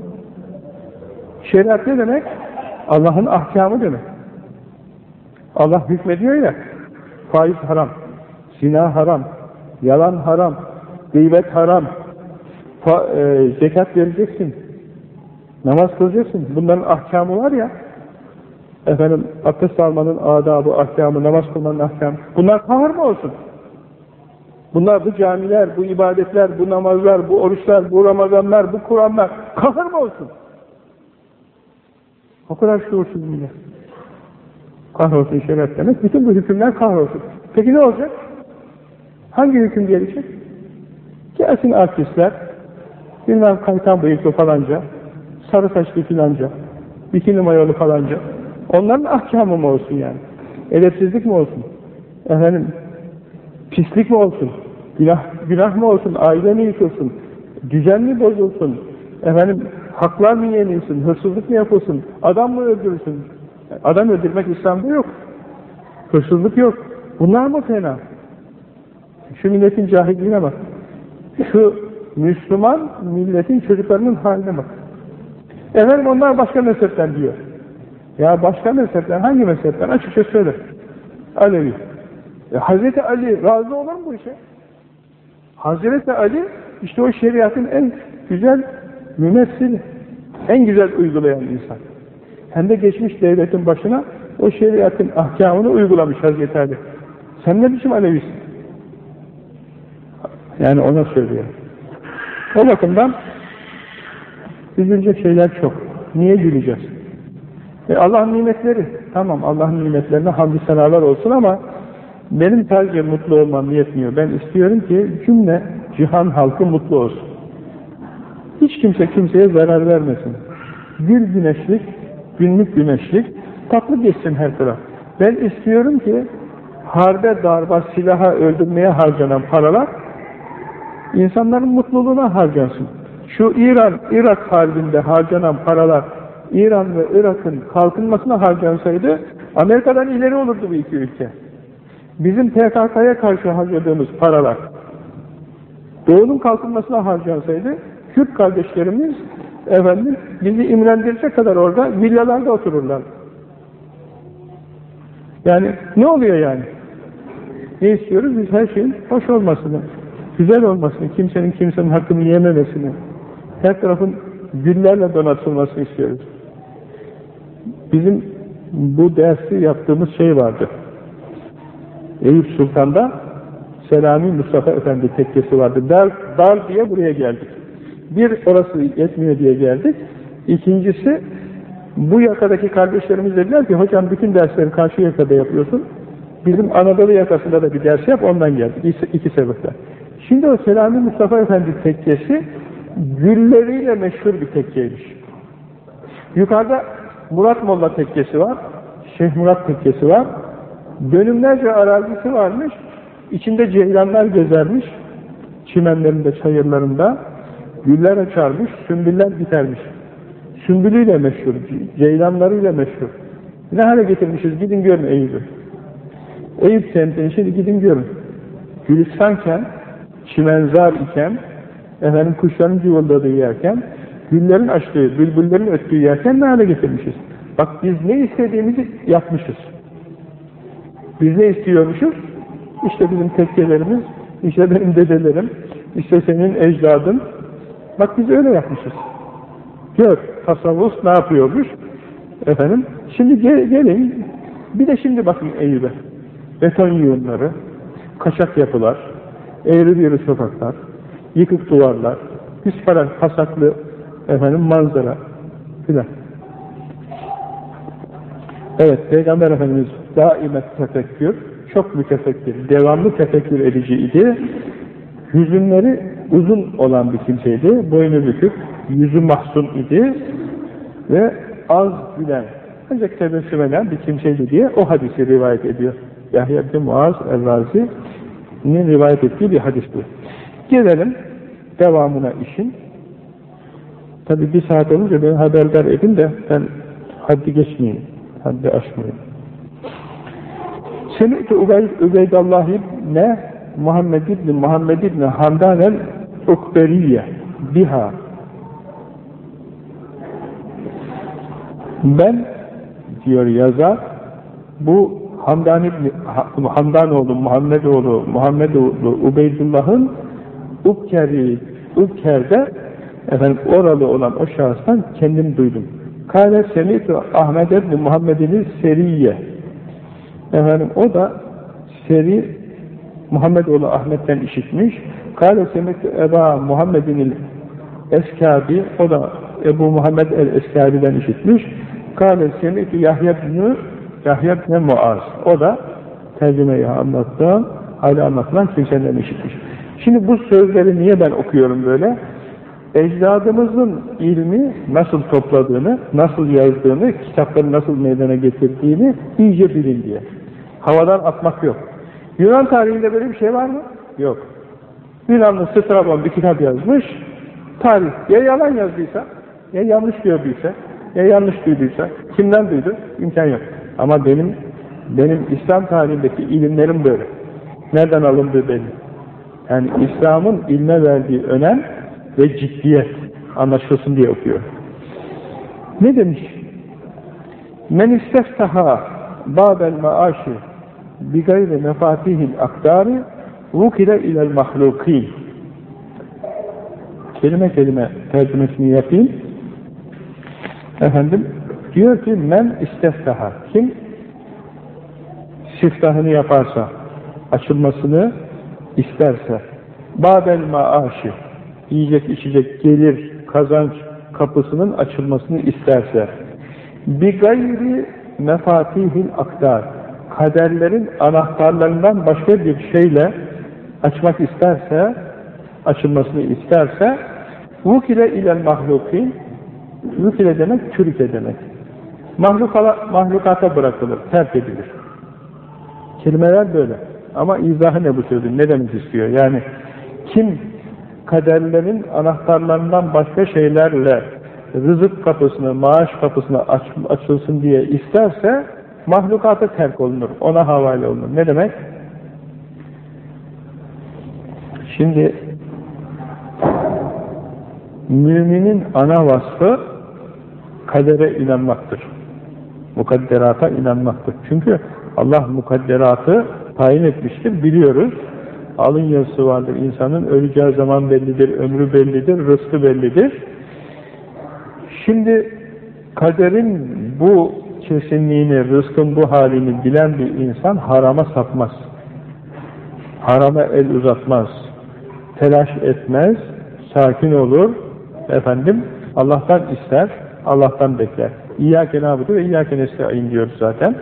Şeriat ne demek? Allah'ın ahkamı demek. Allah hükmediyor ya, faiz haram, zina haram, yalan haram, gıybet haram, fa, e, zekat vereceksin, namaz kılacaksın. Bunların ahkamı var ya, efendim abdest almanın adabı, ahkamı, namaz kılmanın ahkamı. Bunlar kahır mı olsun? Bunlar bu camiler, bu ibadetler, bu namazlar, bu oruçlar, bu ramazanlar, bu Kur'anlar kahır mı olsun? O kadar şuursuz millet. Kahrolsun şeriat demek, bütün bu hükümler kahrolsun. Peki ne olacak? Hangi hüküm gelecek? Gelsin artistler, bilmem kaytan bıyıklı falanca, sarı saçlı filanca, bikini mayolu falanca. Onların ahkamı mı olsun yani? Edepsizlik mi olsun? Efendim, pislik mi olsun? Günah, günah mı olsun? Aile mi yıkılsın? Düzen mi bozulsun? Efendim, haklar mı yenilsin? Hırsızlık mı yapılsın? Adam mı öldürülsün? Adam öldürmek İslam'da yok. Hırsızlık yok. Bunlar mı fena? Şu milletin cahilliğine bak. Şu Müslüman milletin çocuklarının haline bak. Efendim onlar başka mezhepten diyor. Ya başka mezhepten, hangi mezhepten? Açıkça söyle. Alevi. E, Hazreti Ali razı olur mu bu işe? Hazreti Ali işte o şeriatın en güzel mümessili, en güzel uygulayan insan. Hem de geçmiş devletin başına o şeriatın ahkamını uygulamış Hazreti Ali. Sen ne biçim Alevisin? Yani ona söylüyor. O bakımdan üzülecek şeyler çok. Niye güleceğiz? E Allah'ın nimetleri. Tamam Allah'ın nimetlerine hamdü senalar olsun ama benim sadece mutlu olmam yetmiyor. Ben istiyorum ki cümle cihan halkı mutlu olsun. Hiç kimse kimseye zarar vermesin. Bir güneşlik, günlük güneşlik, tatlı geçsin her taraf. Ben istiyorum ki harbe, darba, silaha öldürmeye harcanan paralar insanların mutluluğuna harcansın. Şu İran, Irak harbinde harcanan paralar İran ve Irak'ın kalkınmasına harcansaydı Amerika'dan ileri olurdu bu iki ülke. Bizim PKK'ya karşı harcadığımız paralar Doğu'nun kalkınmasına harcansaydı Kürt kardeşlerimiz efendim bizi imrendirecek kadar orada villalarda otururlar. Yani ne oluyor yani? Ne istiyoruz? Biz her şeyin hoş olmasını, güzel olmasını, kimsenin kimsenin hakkını yememesini, her tarafın güllerle donatılmasını istiyoruz. Bizim bu dersi yaptığımız şey vardı. Eyüp Sultan'da Selami Mustafa Efendi tekkesi vardı. Dar, dar diye buraya geldik. Bir orası yetmiyor diye geldik. İkincisi bu yakadaki kardeşlerimiz dediler ki hocam bütün dersleri karşı yakada yapıyorsun. Bizim Anadolu yakasında da bir ders yap ondan geldik. İki, iki sebeple. Şimdi o Selami Mustafa Efendi tekkesi gülleriyle meşhur bir tekkeymiş. Yukarıda Murat Molla tekkesi var. Şeyh Murat tekkesi var. Dönümlerce arazisi varmış. İçinde ceylanlar gezermiş. Çimenlerinde, çayırlarında. Güller açarmış, sümbüller bitermiş. Sümbülüyle meşhur, ceylanlarıyla meşhur. Ne hale getirmişiz? Gidin görün Eyüp'ü. Eyüp semtini şimdi gidin görün. Gülistanken, çimenzar iken, efendim kuşların cıvıldadığı yerken, güllerin açtığı, bülbüllerin öttüğü yerken ne hale getirmişiz? Bak biz ne istediğimizi yapmışız. Biz ne istiyormuşuz? İşte bizim tekkelerimiz, işte benim dedelerim, işte senin ecdadın. Bak biz öyle yapmışız. Gör, tasavvuf ne yapıyormuş? Efendim, şimdi gel, gelin, bir de şimdi bakın Eyüp'e. Beton yığınları, kaçak yapılar, eğri bir sokaklar, yıkık duvarlar, pis para, pasaklı efendim manzara filan. Evet, Peygamber Efendimiz daimet tefekkür, çok mütefekkir, devamlı tefekkür edici idi. Hüzünleri uzun olan bir kimseydi, boynu bükük, yüzü mahzun idi ve az gülen, ancak tebessüm eden bir kimseydi diye o hadisi rivayet ediyor. Yahya bin Muaz el-Razi'nin rivayet ettiği bir hadis bu. Gelelim devamına işin. Tabi bir saat olunca beni haberdar edin de ben haddi geçmeyeyim, haddi aşmayayım. Semih Übeydallah ne Muhammed İbni Muhammed İbni Hamdan el Ukberiye biha Ben diyor yazar bu Hamdan İbni, Hamdanoğlu, Muhammedoğlu, Muhammedoğlu Ubeydullah'ın Ubkeri, Ubker'de efendim oralı olan o şahıstan kendim duydum. Kâle semitu Ahmet ibn Muhammed'in Seriye. Efendim o da Seri Muhammedoğlu Ahmet'ten işitmiş. Kâle semitu Eba Muhammed'in Eskabi o da Ebu Muhammed el-Eskabi'den işitmiş. Kâle semitu Yahya ibn Yahya ibn Muaz. O da tercümeyi anlattığım, hala anlatılan kimseden işitmiş. Şimdi bu sözleri niye ben okuyorum böyle? Ecdadımızın ilmi nasıl topladığını, nasıl yazdığını, kitapları nasıl meydana getirdiğini iyice bilin diye. Havadan atmak yok. Yunan tarihinde böyle bir şey var mı? Yok. Yunanlı Strabon bir kitap yazmış, tarih ya yalan yazdıysa, ya yanlış gördüyse, ya yanlış duyduysa, kimden duydu? İmkan yok. Ama benim benim İslam tarihindeki ilimlerim böyle. Nereden alındığı belli. Yani İslam'ın ilme verdiği önem ve ciddiyet anlaşılsın diye okuyor. Ne demiş? Men isteftaha babel maaşi bi gayri mefatihil akdari vukile ilel mahlukin kelime kelime tercümesini yapayım. Efendim diyor ki men isteftaha kim? Siftahını yaparsa açılmasını isterse. Babel maaşı yiyecek içecek gelir kazanç kapısının açılmasını isterse. Bir gayri mefatihil aktar kaderlerin anahtarlarından başka bir şeyle açmak isterse açılmasını isterse vukile ilel mahlukin vukile demek türke demek Mahlukala, mahlukata bırakılır, terk edilir. Kelimeler böyle. Ama izahı ne bu sözün? Ne demek istiyor? Yani kim kaderlerin anahtarlarından başka şeylerle rızık kapısını, maaş kapısını aç, açılsın diye isterse mahlukata terk olunur. Ona havale olunur. Ne demek? Şimdi müminin ana vasfı kadere inanmaktır. Mukadderata inanmaktır. Çünkü Allah mukadderatı tayin etmiştir, biliyoruz. Alın yazısı vardır. İnsanın öleceği zaman bellidir, ömrü bellidir, rızkı bellidir. Şimdi kaderin bu kesinliğini, rızkın bu halini bilen bir insan harama sapmaz. Harama el uzatmaz. Telaş etmez, sakin olur. Efendim, Allah'tan ister, Allah'tan bekler. İyyâke nâbudu ve iyyâke nesta'in diyoruz zaten.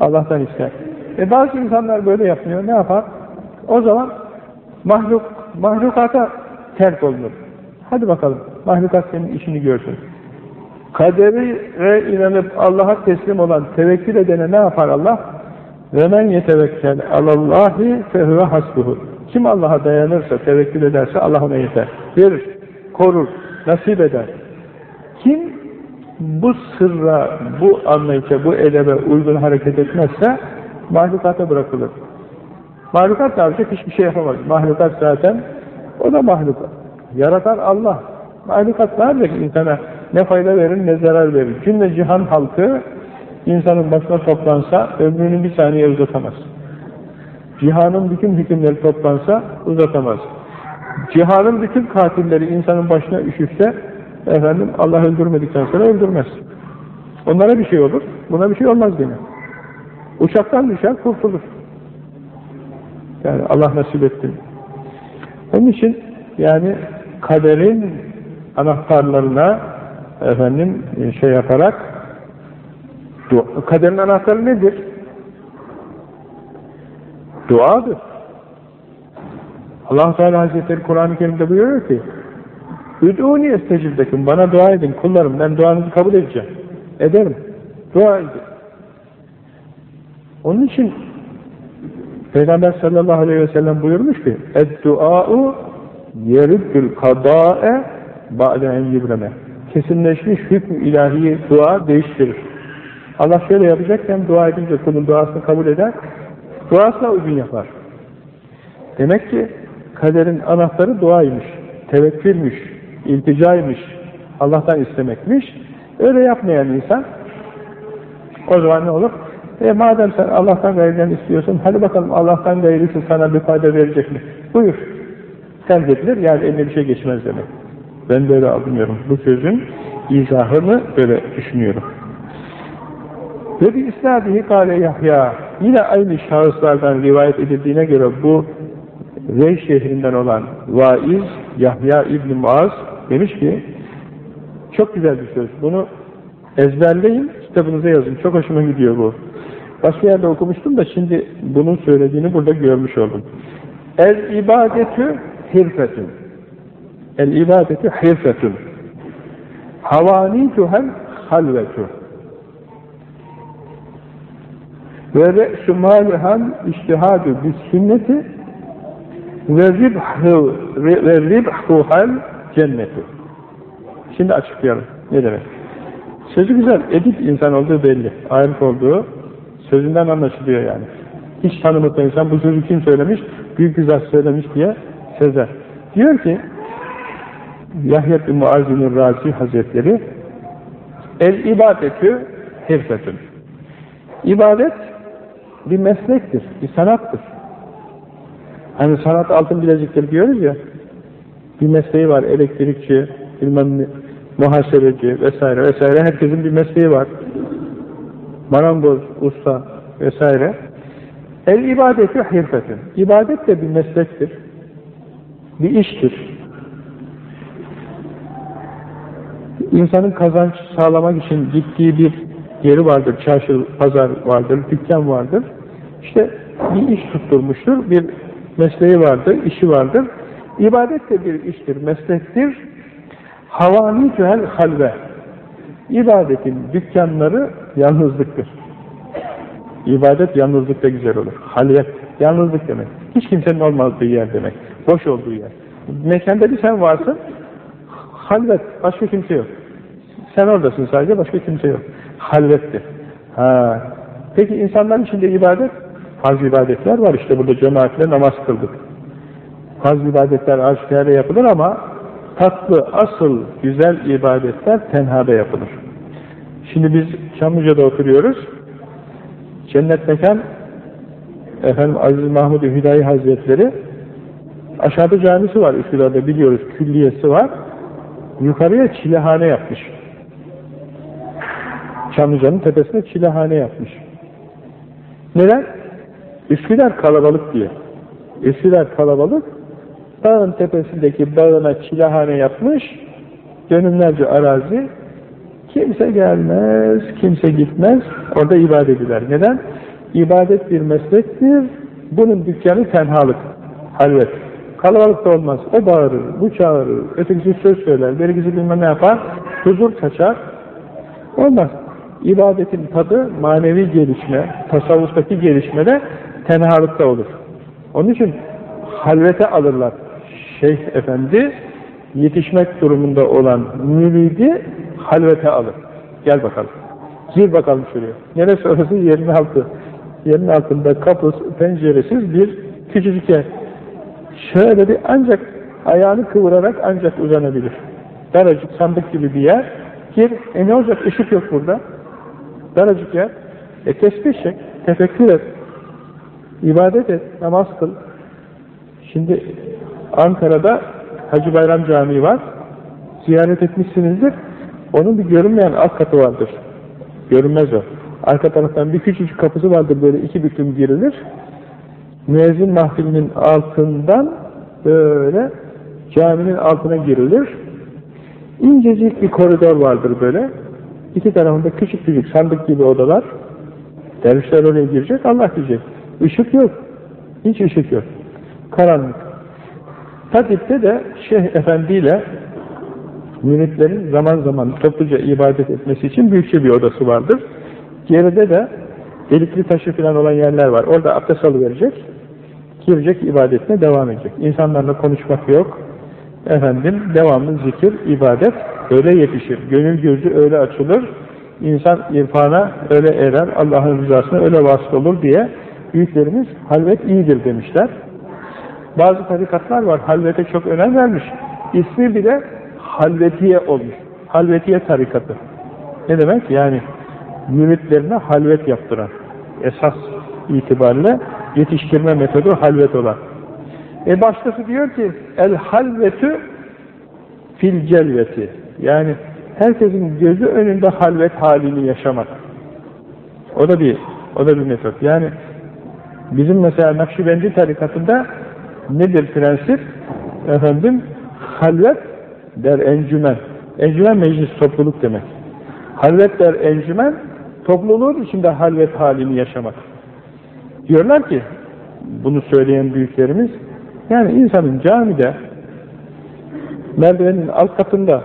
Allah'tan ister. E bazı insanlar böyle yapmıyor. Ne yapar? O zaman mahluk, mahlukata terk olunur. Hadi bakalım. Mahlukat senin işini görsün. Kaderi ve inanıp Allah'a teslim olan tevekkül edene ne yapar Allah? Ve men yetevekkel alallahi fehuve hasbuhu. Kim Allah'a dayanırsa, tevekkül ederse Allah ona yeter. Verir, korur, nasip eder. Kim bu sırra, bu anlayışa, bu edebe uygun hareket etmezse mahlukata bırakılır. Mahlukat ne yapacak? Hiçbir şey yapamaz. Mahlukat zaten, o da mahlukat. Yaratan Allah. Mahlukat ne yapacak insana? Ne fayda verir, ne zarar verir. Cümle cihan halkı insanın başına toplansa ömrünü bir saniye uzatamaz. Cihanın bütün hükümleri toplansa uzatamaz. Cihanın bütün katilleri insanın başına üşüse efendim Allah öldürmedikten sonra öldürmez. Onlara bir şey olur, buna bir şey olmaz yine. Uçaktan düşer, kurtulur. Yani Allah nasip etti. Onun için yani kaderin anahtarlarına efendim şey yaparak kaderin anahtarı nedir? Duadır. Allah Teala Hazretleri Kur'an-ı Kerim'de buyuruyor ki Üdûni estecibdekim. Bana dua edin kullarım. Ben duanızı kabul edeceğim. Ederim. Dua edin. Onun için Peygamber sallallahu aleyhi ve sellem buyurmuş ki Eddua'u yeriddül kadâe ba'den yibreme Kesinleşmiş hükmü ilahi dua değiştirir. Allah şöyle yapacakken dua edince kulun duasını kabul eder. Duasına uygun yapar. Demek ki kaderin anahtarı duaymış, tevekkülmüş, ilticaymış, Allah'tan istemekmiş. Öyle yapmayan insan o zaman ne olur? E madem sen Allah'tan gayriden istiyorsun, hadi bakalım Allah'tan gayrisi sana bir fayda verecek mi? Buyur. Sen dediler, yani eline bir şey geçmez demek. Ben böyle almıyorum. Bu sözün izahını böyle düşünüyorum. Ve bir isnadihi kâle Yahya. Yine aynı şahıslardan rivayet edildiğine göre bu Rey şehrinden olan vaiz Yahya İbn Muaz demiş ki çok güzel bir söz. Bunu ezberleyin, kitabınıza yazın. Çok hoşuma gidiyor bu. Başka yerde okumuştum da şimdi bunun söylediğini burada görmüş oldum. El ibadetü hirfetün. El ibadetü hirfetün. Havanituhel halvetü. Ve re'sü mâlihal iştihâdü bis sünneti ve ribhu ve ribhuhal cenneti. Şimdi açıklayalım. Ne demek? Sözü güzel, edip insan olduğu belli. Arif olduğu sözünden anlaşılıyor yani. Hiç tanımadığı insan bu sözü kim söylemiş? Büyük zat söylemiş diye sezer. Diyor ki Yahya bin Muazzin Razi Hazretleri El ibadetü hirfetün. İbadet bir meslektir, bir sanattır. Hani sanat altın bilezikleri diyoruz ya, bir mesleği var, elektrikçi, bilmem ne, muhasebeci vesaire vesaire, herkesin bir mesleği var. Marangoz, usta vesaire. El ibadeti hirfetün. İbadet de bir meslektir, bir iştir. İnsanın kazanç sağlamak için gittiği bir yeri vardır, çarşı, pazar vardır, dükkan vardır. İşte bir iş tutturmuştur, bir mesleği vardır, işi vardır. İbadet de bir iştir, meslektir. Havani tühel halve. İbadetin dükkanları yalnızlıktır. İbadet yalnızlıkta güzel olur. Halvet, yalnızlık demek. Hiç kimsenin olmadığı yer demek. Boş olduğu yer. Mekanda bir sen varsın, halvet, başka kimse yok. Sen oradasın sadece, başka kimse yok. Halvettir. Ha. Peki insanların içinde ibadet, farz ibadetler var. İşte burada cemaatle namaz kıldık. Farz ibadetler aşikare yapılır ama tatlı, asıl, güzel ibadetler tenhada yapılır. Şimdi biz Çamlıca'da oturuyoruz. Cennet Mekan efendim Aziz Mahmud Hüdayi Hazretleri aşağıda camisi var Üsküdar'da biliyoruz. Külliyesi var. Yukarıya çilehane yapmış. Çamlıca'nın tepesine çilehane yapmış. Neden? Üsküdar kalabalık diye. Üsküdar kalabalık, dağın tepesindeki bağına çilehane yapmış, gönüllerce arazi, kimse gelmez, kimse gitmez, orada ibadet eder. Neden? İbadet bir meslektir, bunun dükkanı tenhalık, halvet. Kalabalık da olmaz, o bağırır, bu çağırır, ötekisi söz söyler, berikisi bilmem ne yapar, huzur kaçar, olmaz. İbadetin tadı manevi gelişme, tasavvuftaki gelişmede tenhalıkta olur. Onun için halvete alırlar. Şeyh Efendi yetişmek durumunda olan müridi halvete alır. Gel bakalım. Gir bakalım şuraya. Neresi orası? Yerin altı. Yerin altında kapısı, penceresiz bir küçücük yer. Şöyle bir ancak ayağını kıvırarak ancak uzanabilir. Daracık sandık gibi bir yer. Gir. E ne olacak? Işık yok burada. Daracık yer. E tesbih çek. Tefekkür et. İbadet et. Namaz kıl. Şimdi Ankara'da Hacı Bayram Camii var. Ziyaret etmişsinizdir. Onun bir görünmeyen alt katı vardır. Görünmez o. Arka taraftan bir küçücük kapısı vardır böyle iki büklüm girilir. Müezzin mahfilinin altından böyle caminin altına girilir. İncecik bir koridor vardır böyle. İki tarafında küçük küçük sandık gibi odalar. Dervişler oraya girecek, Allah diyecek. Işık yok. Hiç ışık yok. Karanlık. Tatip'te de Şeyh Efendi ile müritlerin zaman zaman topluca ibadet etmesi için büyükçe bir odası vardır. Geride de delikli taşı falan olan yerler var. Orada abdest alıverecek, girecek ibadetine devam edecek. İnsanlarla konuşmak yok. Efendim, devamlı zikir, ibadet öyle yetişir. Gönül gözü öyle açılır. İnsan irfana öyle erer, Allah'ın rızasına öyle vasıl olur diye büyüklerimiz halvet iyidir demişler. Bazı tarikatlar var, halvete çok önem vermiş. İsmi bile halvetiye olmuş. Halvetiye tarikatı. Ne demek? Yani müritlerine halvet yaptıran. Esas itibariyle yetiştirme metodu halvet olan. E başkası diyor ki el halvetü fil celveti. Yani herkesin gözü önünde halvet halini yaşamak. O da bir o da bir metot. Yani bizim mesela Nakşibendi tarikatında nedir prensip? Efendim halvet der encümen. Encümen meclis topluluk demek. Halvet der encümen topluluğun içinde halvet halini yaşamak. Diyorlar ki bunu söyleyen büyüklerimiz yani insanın camide merdivenin alt katında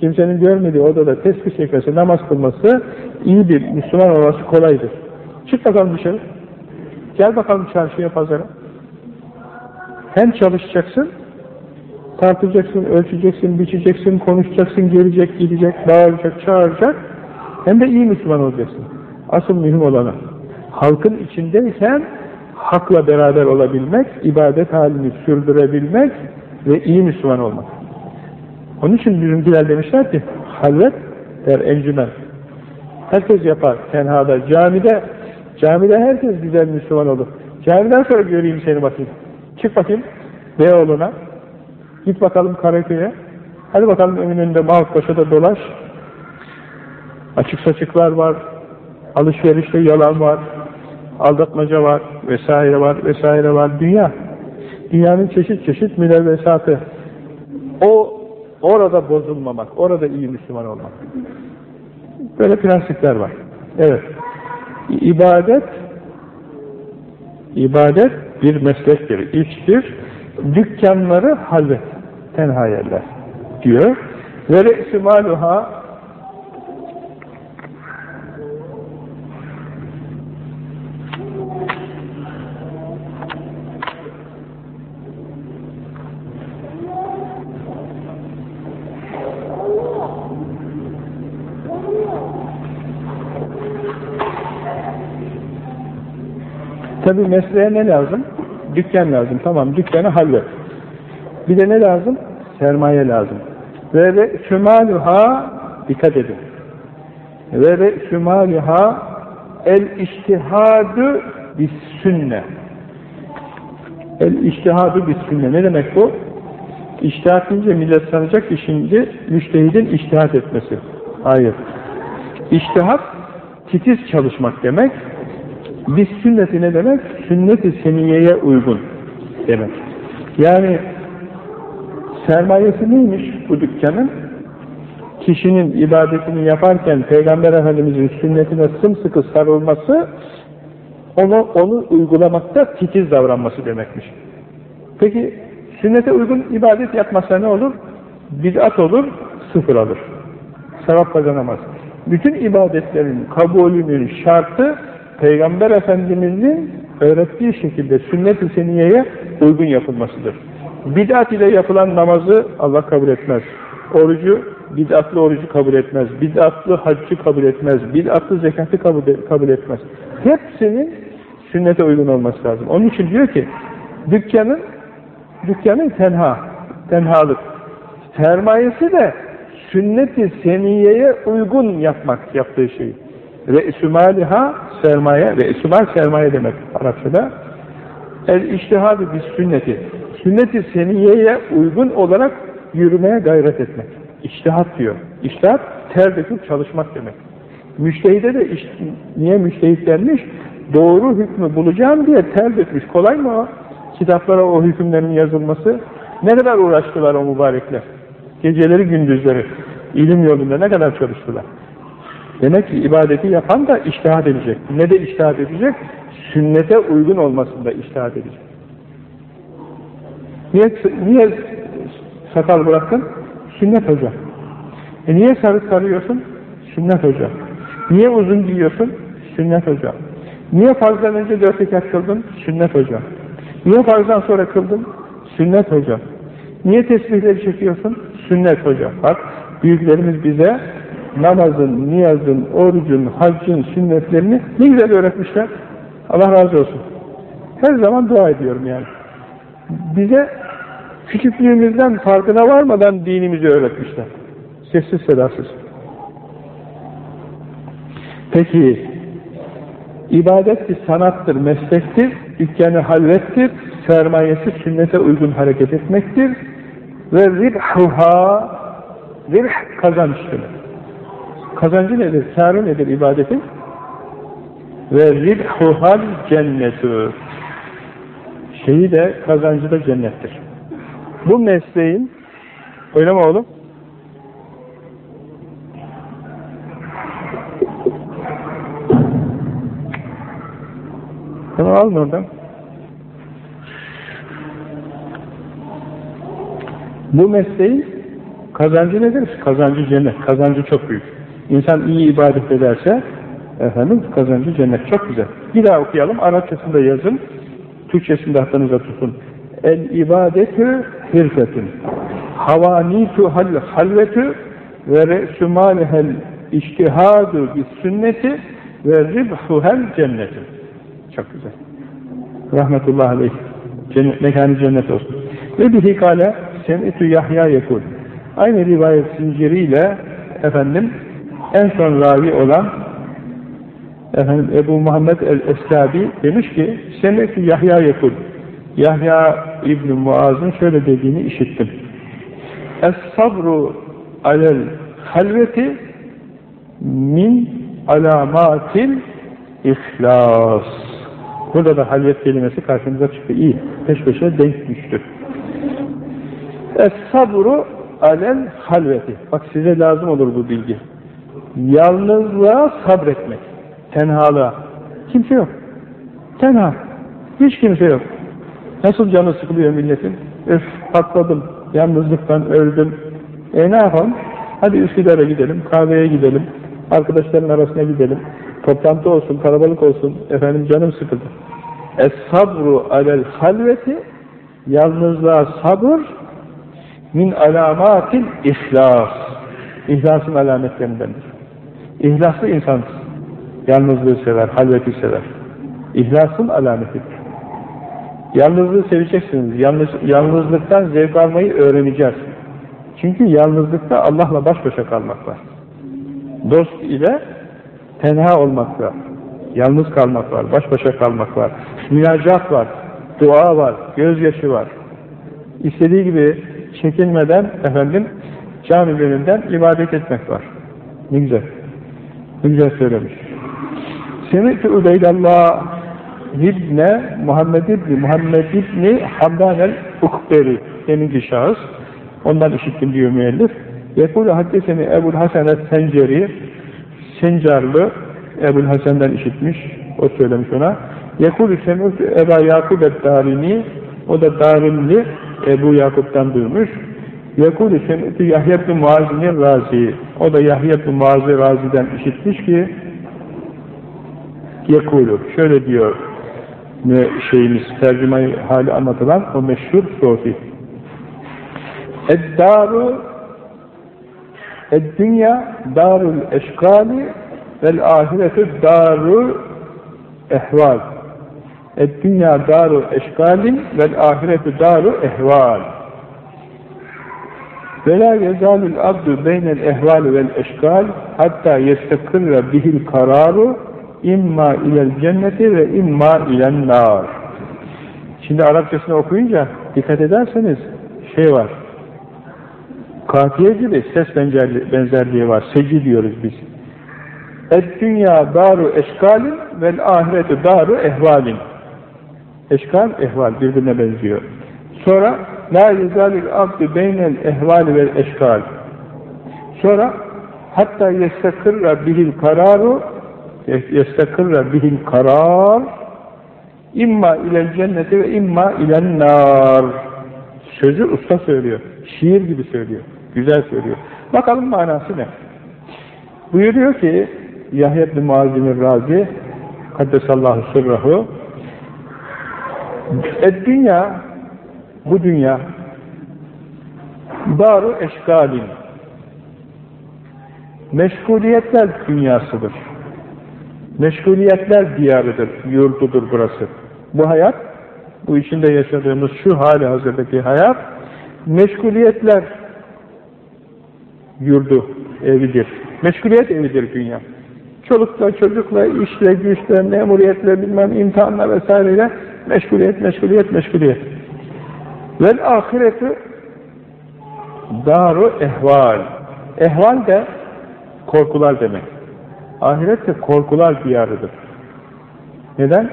kimsenin görmediği odada tesbih çekmesi, namaz kılması iyi bir Müslüman olması kolaydır. Çık bakalım dışarı. Gel bakalım çarşıya, pazara. Hem çalışacaksın, tartılacaksın, ölçeceksin, biçeceksin, konuşacaksın, gelecek, gidecek, bağıracak, çağıracak. Hem de iyi Müslüman olacaksın. Asıl mühim olanı. Halkın içindeyken hakla beraber olabilmek, ibadet halini sürdürebilmek ve iyi Müslüman olmak. Onun için bizimkiler demişler ki, halvet der encümen. Herkes yapar tenhada, camide, camide herkes güzel Müslüman olur. Camiden sonra göreyim seni bakayım. Çık bakayım Beyoğlu'na, git bakalım Karaköy'e, hadi bakalım önünde Malkoşa'da dolaş. Açık saçıklar var, alışverişte yalan var, aldatmaca var, vesaire var, vesaire var. Dünya, dünyanın çeşit çeşit münevvesatı. O Orada bozulmamak, orada iyi Müslüman olmak. Böyle prensipler var. Evet. İbadet ibadet bir meslektir, iştir. Dükkanları halvet, tenha yerler diyor. Ve re'simaluha Tabi mesleğe ne lazım? Dükkan lazım. Tamam dükkanı hallet. Bir de ne lazım? Sermaye lazım. Ve re'sümaluha dikkat edin. Ve re'sümaluha el iştihadü bis sünne. El iştihadü bis sünne. Ne demek bu? İştihat deyince millet sanacak ki şimdi müştehidin iştihat etmesi. Hayır. İştihat titiz çalışmak demek. Biz sünneti ne demek? Sünnet-i seniyeye uygun demek. Yani sermayesi neymiş bu dükkanın? Kişinin ibadetini yaparken Peygamber Efendimiz'in sünnetine sımsıkı sarılması onu, onu uygulamakta titiz davranması demekmiş. Peki sünnete uygun ibadet yapmazsa ne olur? Bid'at olur, sıfır alır. Sevap kazanamaz. Bütün ibadetlerin kabulünün şartı Peygamber Efendimiz'in öğrettiği şekilde sünnet-i seniyeye uygun yapılmasıdır. Bid'at ile yapılan namazı Allah kabul etmez. Orucu, bid'atlı orucu kabul etmez. Bid'atlı haccı kabul etmez. Bid'atlı zekatı kabul, kabul etmez. Hepsinin sünnete uygun olması lazım. Onun için diyor ki, dükkanın, dükkanın tenha, tenhalık. Sermayesi de sünnet-i seniyeye uygun yapmak, yaptığı şeyi. Re'sümaliha sermaye, re'sümal sermaye demek Arapçada. El iştihadı bis sünneti. Sünneti seniyeye uygun olarak yürümeye gayret etmek. İştihat diyor. İştihat ter döküp çalışmak demek. Müştehide de iş, niye müştehit denmiş? Doğru hükmü bulacağım diye ter dökmüş. Kolay mı o? Kitaplara o hükümlerin yazılması. Ne kadar uğraştılar o mübarekler. Geceleri gündüzleri. ilim yolunda ne kadar çalıştılar. Demek ki ibadeti yapan da iştihad edecek. Ne de iştihad edecek? Sünnete uygun olmasında iştihad edecek. Niye, niye sakal bıraktın? Sünnet hocam. E niye sarı sarıyorsun? Sünnet hocam. Niye uzun giyiyorsun? Sünnet hocam. Niye farzdan önce dört rekat kıldın? Sünnet hocam. Niye farzdan sonra kıldın? Sünnet hocam. Niye tesbihleri çekiyorsun? Sünnet hocam. Bak büyüklerimiz bize namazın, niyazın, orucun, haccın sünnetlerini ne güzel öğretmişler. Allah razı olsun. Her zaman dua ediyorum yani. Bize küçüklüğümüzden farkına varmadan dinimizi öğretmişler. Sessiz sedasız. Peki, ibadet bir sanattır, meslektir, dükkanı halvettir, sermayesi sünnete uygun hareket etmektir ve ribhuha, ribh kazançtır. Kazancı nedir, kârı nedir ibadetin? Ve ribhuhal cennetü. Şeyi de, kazancı da cennettir. Bu mesleğin, öyle mi oğlum? Bunu alın. Bu mesleğin kazancı nedir? Kazancı cennet. Kazancı çok büyük. İnsan iyi ibadet ederse efendim kazancı cennet. Çok güzel. Bir daha okuyalım. Arapçasında yazın. Türkçesinde aklınıza tutun. El ibadetü hirfetün. Havanitu hal halvetü ve re'sümalihel iştihadu bis sünneti ve ribhuhel cenneti. Çok güzel. Rahmetullahi aleyh. Cennet, mekanı cennet olsun. Ve bihi kale sem'itü Yahya yekul. Aynı rivayet zinciriyle efendim en son ravi olan efendim Ebu Muhammed el-Eslabi demiş ki sem'itü Yahya yekul. Yahya İbn Muaz'ın şöyle dediğini işittim. Es-sabru alel halveti min alamatil ihlas. Burada da halvet kelimesi karşımıza çıktı. İyi. Peş peşe denk düştü. Es-sabru alel halveti. Bak size lazım olur bu bilgi. Yalnızlığa sabretmek. Tenhalığa. Kimse yok. Tenha. Hiç kimse yok. Nasıl canı sıkılıyor milletin? Öf patladım. Yalnızlıktan öldüm. E ne yapalım? Hadi Üsküdar'a gidelim, kahveye gidelim, arkadaşların arasına gidelim, toplantı olsun, kalabalık olsun, efendim canım sıkıldı. Es-sabru alel halveti, yalnızlığa sabır, min alamatil ihlas. İhlasın alametlerindendir. İhlaslı insan yalnızlığı sever, halveti sever. İhlasın alametidir. Yalnızlığı seveceksiniz. Yalnız, yalnızlıktan zevk almayı öğreneceğiz. Çünkü yalnızlıkta Allah'la baş başa kalmak var. Dost ile tenha olmak var. Yalnız kalmak var, baş başa kalmak var. Münacat var, dua var, gözyaşı var. İstediği gibi çekinmeden efendim camilerinden ibadet etmek var. Ne güzel. Ne güzel söylemiş. Semih-i Ubeydallah İbne Muhammed İbni Muhammed İbni Hamdan el-Ukberi deminki şahıs ondan işittim diyor müellif. Yekulu haddeseni Ebul Hasan el-Senceri Sencarlı Ebul Hasan'dan işitmiş. O söylemiş ona. Yekulu semûtü Eba Yakub et-Darini o da Darimli Ebu Yakup'tan duymuş. Yekulu semûtü Yahya ibn Muazzin'in Razi o da Yahya ibn Muazzi Razi'den işitmiş ki Yekulu şöyle diyor şeyimiz, tercüme hali anlatılan o meşhur sofi. Eddaru Ed-dünya darul eşkali vel ahiretü darul ehval. Ed-dünya daru eşkalin vel ahiretü daru ehval. Abdu beynel ehval vel eşkal hatta yestekirre bihil kararu imma ilel cenneti ve imma ilen nar. Şimdi Arapçasını okuyunca dikkat ederseniz şey var. Kafiye gibi ses benzerliği var. Seci diyoruz biz. Et dünya daru eşkalin vel ahiretu daru ehvalin. Eşkal, ehval birbirine benziyor. Sonra la yezalil abdü beynel ehvali vel eşkal. Sonra hatta yestekirra bihil kararu yestekirra bihil karar imma ilel cenneti ve imma ilen nar. Sözü usta söylüyor. Şiir gibi söylüyor. Güzel söylüyor. Bakalım manası ne? Buyuruyor ki Yahya ibn Muazzimir Razi Kaddesallahu sırrahu dünya bu dünya daru eşgalin meşguliyetler dünyasıdır. Meşguliyetler diyarıdır, yurdudur burası. Bu hayat, bu içinde yaşadığımız şu hali hazırdaki hayat, meşguliyetler yurdu, evidir. Meşguliyet evidir dünya. çolukla, çocukla, işle, güçle, memuriyetle, bilmem imtihanla vesaireyle meşguliyet, meşguliyet, meşguliyet. Vel ahireti daru ehval. Ehval de korkular demek. Ahiret de korkular diyarıdır. Neden?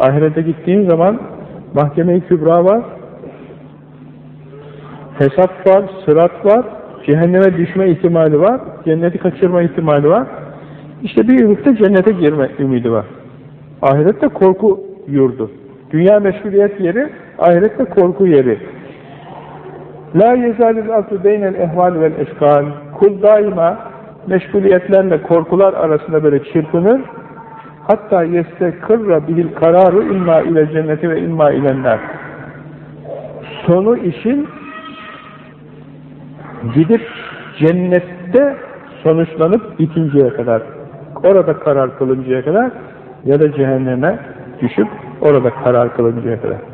Ahirete gittiğin zaman mahkeme-i kübra var, hesap var, sırat var, cehenneme düşme ihtimali var, cenneti kaçırma ihtimali var. İşte bir ümit cennete girme ümidi var. Ahirette korku yurdu. Dünya meşguliyet yeri, ahirette korku yeri. La yezalil aklı beynel ehval vel eşkal. Kul daima meşguliyetlerle korkular arasında böyle çırpınır. Hatta yestekırra bihil kararı imma ile cenneti ve imma ilenler. Sonu işin gidip cennette sonuçlanıp bitinceye kadar, orada karar kılıncaya kadar ya da cehenneme düşüp orada karar kılıncaya kadar.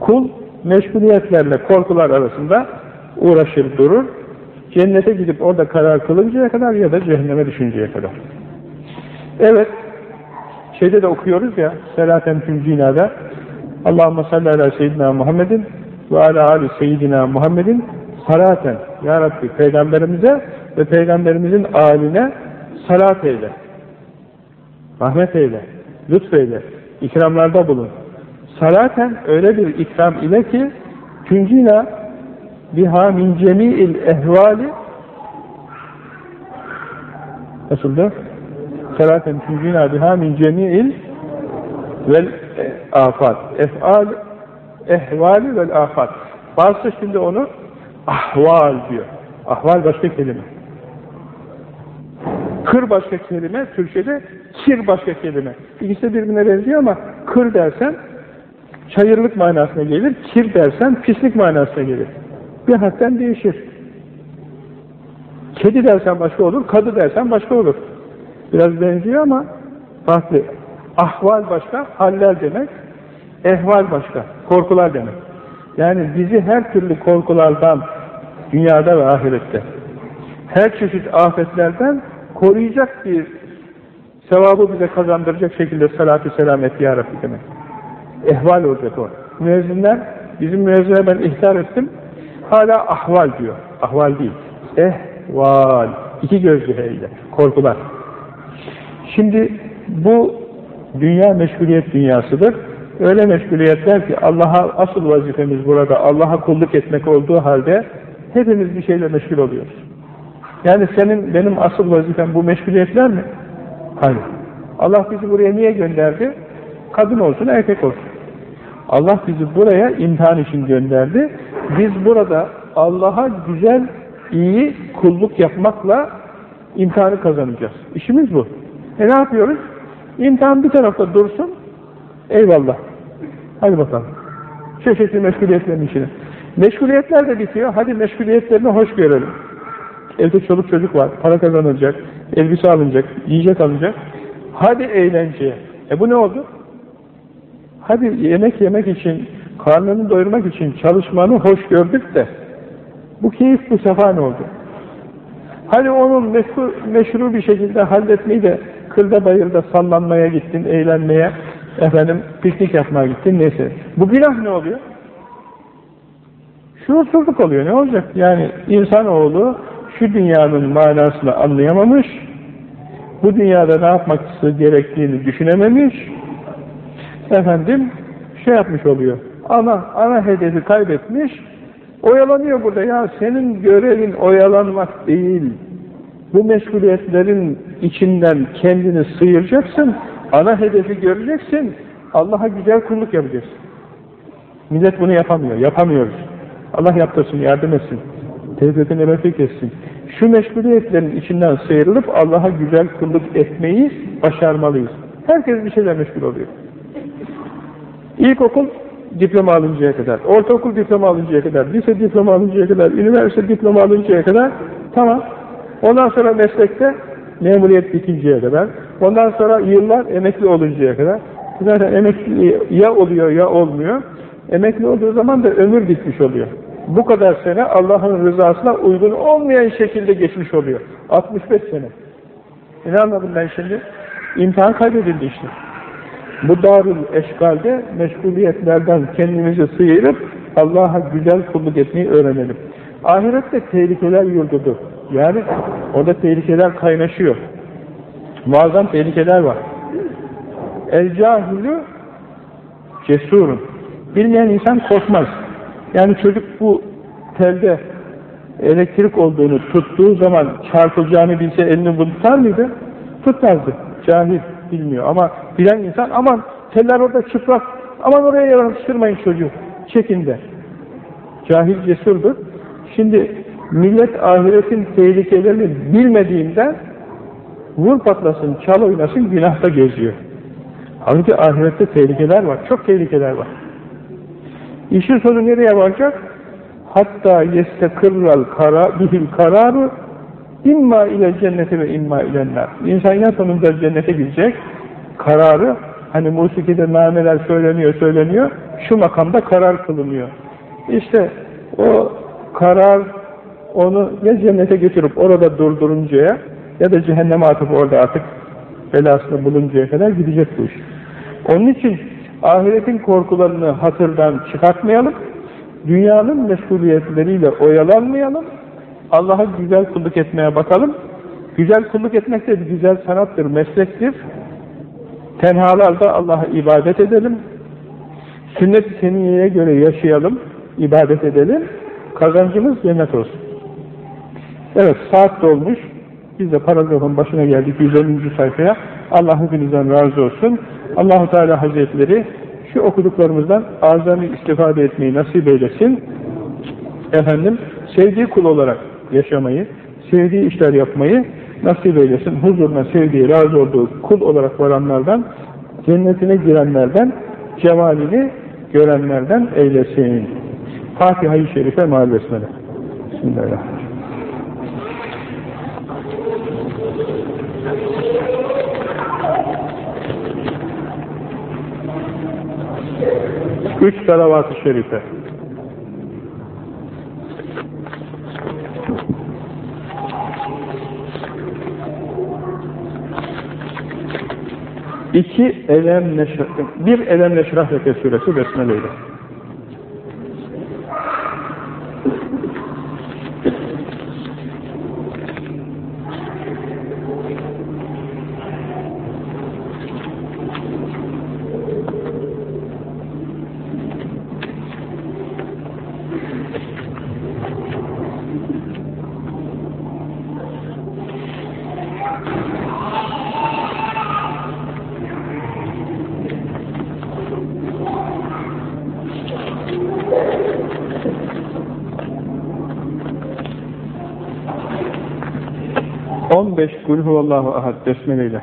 Kul meşguliyetlerle korkular arasında uğraşır durur, cennete gidip orada karar kılıncaya kadar ya da cehenneme düşünceye kadar. Evet, şeyde de okuyoruz ya, Selaten Tümcina'da Allahümme salli ala seyyidina Muhammedin ve ala ali seyyidina Muhammedin salaten Ya Rabbi Peygamberimize ve Peygamberimizin aline salat eyle. Rahmet eyle. Lütfeyle. ikramlarda bulun. Salaten öyle bir ikram ile ki tüncina biha min cemi'il ehvali nasıldı? Salaten tüncina biha min cemi'il vel afat. Efal ehvali vel afat. Bazısı şimdi onu ahval diyor. Ahval başka kelime. Kır başka kelime, Türkçe'de kir başka kelime. İkisi birbirine benziyor ama kır dersen çayırlık manasına gelir, kir dersen pislik manasına gelir. Bir harften değişir. Kedi dersen başka olur, kadı dersen başka olur. Biraz benziyor ama farklı. Ahval başka, haller demek. Ehval başka, korkular demek. Yani bizi her türlü korkulardan, dünyada ve ahirette, her çeşit afetlerden koruyacak bir sevabı bize kazandıracak şekilde salatü selam et ya Rabbi demek. Ehval olacak o. Müezzinler, bizim müezzine ben ihtar ettim, hala ahval diyor. Ahval değil. Ehval. İki gözlü heyle. Korkular. Şimdi bu dünya meşguliyet dünyasıdır. Öyle meşguliyetler ki Allah'a asıl vazifemiz burada Allah'a kulluk etmek olduğu halde hepimiz bir şeyle meşgul oluyoruz. Yani senin, benim asıl vazifem bu meşguliyetler mi? Hayır. Allah bizi buraya niye gönderdi? Kadın olsun, erkek olsun. Allah bizi buraya imtihan için gönderdi. Biz burada Allah'a güzel, iyi kulluk yapmakla imtihanı kazanacağız. İşimiz bu. E ne yapıyoruz? İmtihan bir tarafta dursun, eyvallah. Hadi bakalım. Çeşitli meşguliyetlerin içine. Meşguliyetler de bitiyor, hadi meşguliyetlerini hoş görelim. Evde çoluk çocuk var, para kazanılacak, elbise alınacak, yiyecek alınacak. Hadi eğlenceye. E bu ne oldu? Hadi yemek yemek için, karnını doyurmak için çalışmanı hoş gördük de bu keyif bu sefa ne oldu? Hadi onun meşru, meşru bir şekilde halletmeyi de kırda bayırda sallanmaya gittin, eğlenmeye, efendim piknik yapmaya gittin, neyse. Bu günah ne oluyor? Şuursuzluk oluyor, ne olacak? Yani insanoğlu şu dünyanın manasını anlayamamış, bu dünyada ne yapmak gerektiğini düşünememiş, efendim şey yapmış oluyor, ana, ana hedefi kaybetmiş, oyalanıyor burada. Ya senin görevin oyalanmak değil, bu meşguliyetlerin içinden kendini sıyıracaksın, ana hedefi göreceksin, Allah'a güzel kulluk yapacaksın. Millet bunu yapamıyor, yapamıyoruz. Allah yaptırsın, yardım etsin. Tevfekini refik etsin. Şu meşguliyetlerin içinden sıyrılıp Allah'a güzel kulluk etmeyi başarmalıyız. Herkes bir şeyler meşgul oluyor. İlkokul diploma alıncaya kadar, ortaokul diploma alıncaya kadar, lise diploma alıncaya kadar, üniversite diploma alıncaya kadar tamam. Ondan sonra meslekte memuriyet bitinceye kadar, ondan sonra yıllar emekli oluncaya kadar. Zaten emekli ya oluyor ya olmuyor. Emekli olduğu zaman da ömür bitmiş oluyor. Bu kadar sene Allah'ın rızasına uygun olmayan şekilde geçmiş oluyor. 65 sene. Ne anladım ben şimdi? İmtihan kaybedildi işte. Bu darül eşgalde meşguliyetlerden kendimizi sıyırıp Allah'a güzel kulluk etmeyi öğrenelim. Ahirette tehlikeler yurdudur. Yani orada tehlikeler kaynaşıyor. Muazzam tehlikeler var. El cahilü cesurun. Bilmeyen insan korkmaz. Yani çocuk bu telde elektrik olduğunu tuttuğu zaman çarpılacağını bilse elini tutar mıydı? Tutmazdı. Cahil bilmiyor ama bilen insan aman teller orada çıplak aman oraya yaratıştırmayın çocuğu çekin der. Cahil cesurdur. Şimdi millet ahiretin tehlikelerini bilmediğinden vur patlasın, çal oynasın, günahta geziyor. Halbuki ahirette tehlikeler var, çok tehlikeler var. İşin sonu nereye varacak? Hatta yestekırral kara, bihil kararı imma ile cenneti ve imma ilenler. İnsan ya sonunda cennete gidecek, kararı, hani musikide nameler söyleniyor, söyleniyor, şu makamda karar kılınıyor. İşte o karar onu ya cennete götürüp orada durduruncaya ya da cehenneme atıp orada artık belasını buluncaya kadar gidecek bu iş. Onun için ahiretin korkularını hatırdan çıkartmayalım, dünyanın meşguliyetleriyle oyalanmayalım, Allah'a güzel kulluk etmeye bakalım. Güzel kulluk etmek de bir güzel sanattır, meslektir. Tenhalarda Allah'a ibadet edelim. Sünnet-i seniyeye göre yaşayalım, ibadet edelim. Kazancımız cennet olsun. Evet, saat dolmuş. Biz de paragrafın başına geldik 110. sayfaya. Allah hepinizden razı olsun. Allahu Teala Hazretleri şu okuduklarımızdan ağızlarını istifade etmeyi nasip eylesin. Efendim, sevdiği kul olarak yaşamayı, sevdiği işler yapmayı nasip eylesin. Huzuruna sevdiği, razı olduğu kul olarak varanlardan, cennetine girenlerden, cemalini görenlerden eylesin. Fatiha-i Şerife mal besmele. Bismillahirrahmanirrahim. Üç salavat-ı şerife. İki elem neşrah, bir elem neşrah leke suresi besmele ile. On beş kul huvallahu ahad besmele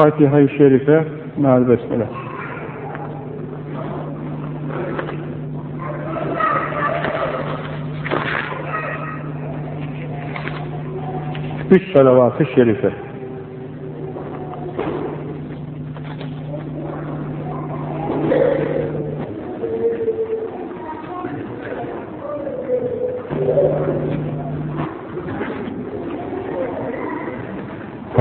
Fatiha-i Şerife, Nâl Besmele. Üç salavat-ı şerife.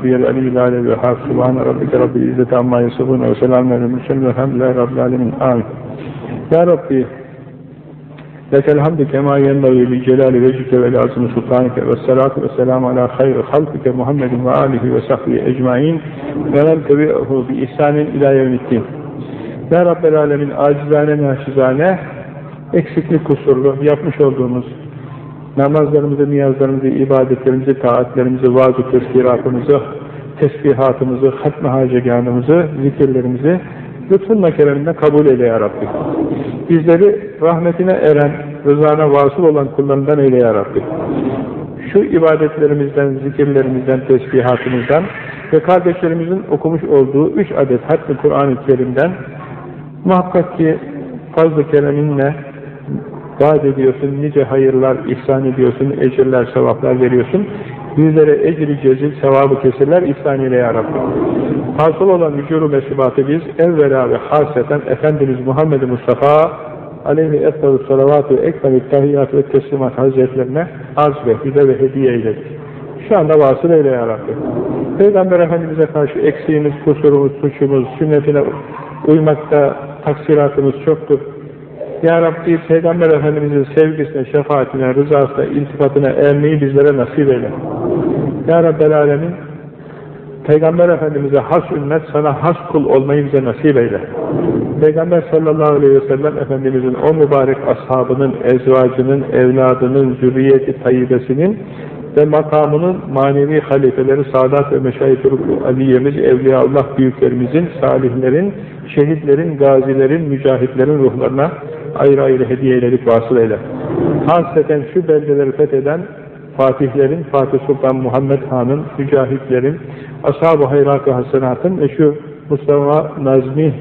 ربي العلي العلي الوهاب سبحان ربك رب العزة عما يصفون وسلام على المرسلين والحمد لله رب العالمين آمين يا ربي لك الحمد كما ينبغي لجلال وجهك ولعظم سلطانك والصلاة والسلام على خير خلقك محمد وآله وصحبه أجمعين ومن تبعه بإحسان إلى يوم الدين Ya Rabbel Alemin acizane naşizane eksiklik kusurlu yapmış olduğumuz namazlarımızı, niyazlarımızı, ibadetlerimizi, taatlerimizi, vaaz-ı tezkiratımızı, tesbihatımızı, hatm-ı haceganımızı, zikirlerimizi lütfunla kereminde kabul eyle ya Rabbi. Bizleri rahmetine eren, rızana vasıl olan kullarından eyle ya Rabbi. Şu ibadetlerimizden, zikirlerimizden, tesbihatımızdan ve kardeşlerimizin okumuş olduğu üç adet hatm-ı Kur'an-ı Kerim'den muhakkak ki fazl-ı kereminle vaat ediyorsun, nice hayırlar ihsan ediyorsun, ecirler, sevaplar veriyorsun. Bizlere ecri cezil, sevabı kesirler ihsan ile ya Rabbi. Hasıl olan vücuru mesibatı biz evvela ve haseten Efendimiz Muhammed Mustafa aleyhi ekmeli tahiyyatü ve teslimat hazretlerine arz ve hüde ve hediye eyledik. Şu anda vasıl eyle ya Rabbi. Peygamber Efendimiz'e karşı eksiğimiz, kusurumuz, suçumuz, sünnetine uymakta taksiratımız çoktur. Ya Rabbi Peygamber Efendimiz'in sevgisine, şefaatine, rızasına, iltifatına ermeyi bizlere nasip eyle. Ya Rabbel Alemin Peygamber Efendimiz'e has ümmet, sana has kul olmayı bize nasip eyle. Peygamber sallallahu aleyhi ve sellem Efendimiz'in o mübarek ashabının, ezvacının, evladının, zürriyeti tayyibesinin ve makamının manevi halifeleri Sadat ve Meşayih-i Aliyemiz, Evliyaullah büyüklerimizin, salihlerin, şehitlerin, gazilerin, mücahitlerin ruhlarına ayrı ayrı hediye eyledik, vasıl eyle. Hasreten şu beldeleri fetheden Fatihlerin, Fatih Sultan Muhammed Han'ın, mücahitlerin, Ashab-ı Hayrat-ı Hasenat'ın ve şu Mustafa Nazmi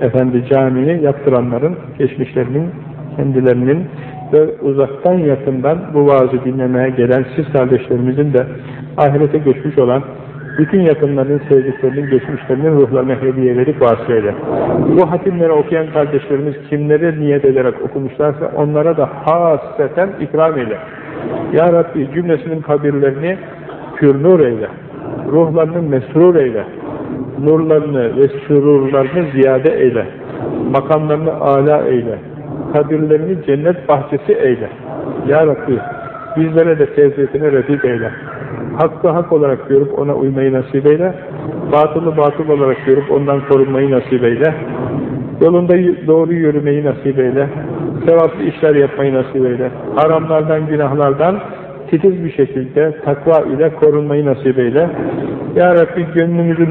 Efendi Camii'ni yaptıranların, geçmişlerinin, kendilerinin ve uzaktan yakından bu vaazı dinlemeye gelen siz kardeşlerimizin de ahirete göçmüş olan bütün yakınlarının, sevdiklerinin, geçmişlerinin ruhlarına hediye verip vasıyeyle. Bu hatimleri okuyan kardeşlerimiz kimleri niyet ederek okumuşlarsa onlara da hasreten ikram eyle. Ya Rabbi cümlesinin kabirlerini pür nur eyle. Ruhlarını mesrur eyle. Nurlarını ve sürurlarını ziyade eyle. Makamlarını âlâ eyle. Kabirlerini cennet bahçesi eyle. Ya Rabbi bizlere de tevziyetini refik eyle. Hakkı hak olarak görüp ona uymayı nasip eyle. Batılı batıl olarak görüp ondan korunmayı nasip eyle. Yolunda doğru yürümeyi nasip eyle. Sevaplı işler yapmayı nasip eyle. Haramlardan, günahlardan titiz bir şekilde takva ile korunmayı nasip eyle. Ya Rabbi gönlümüzü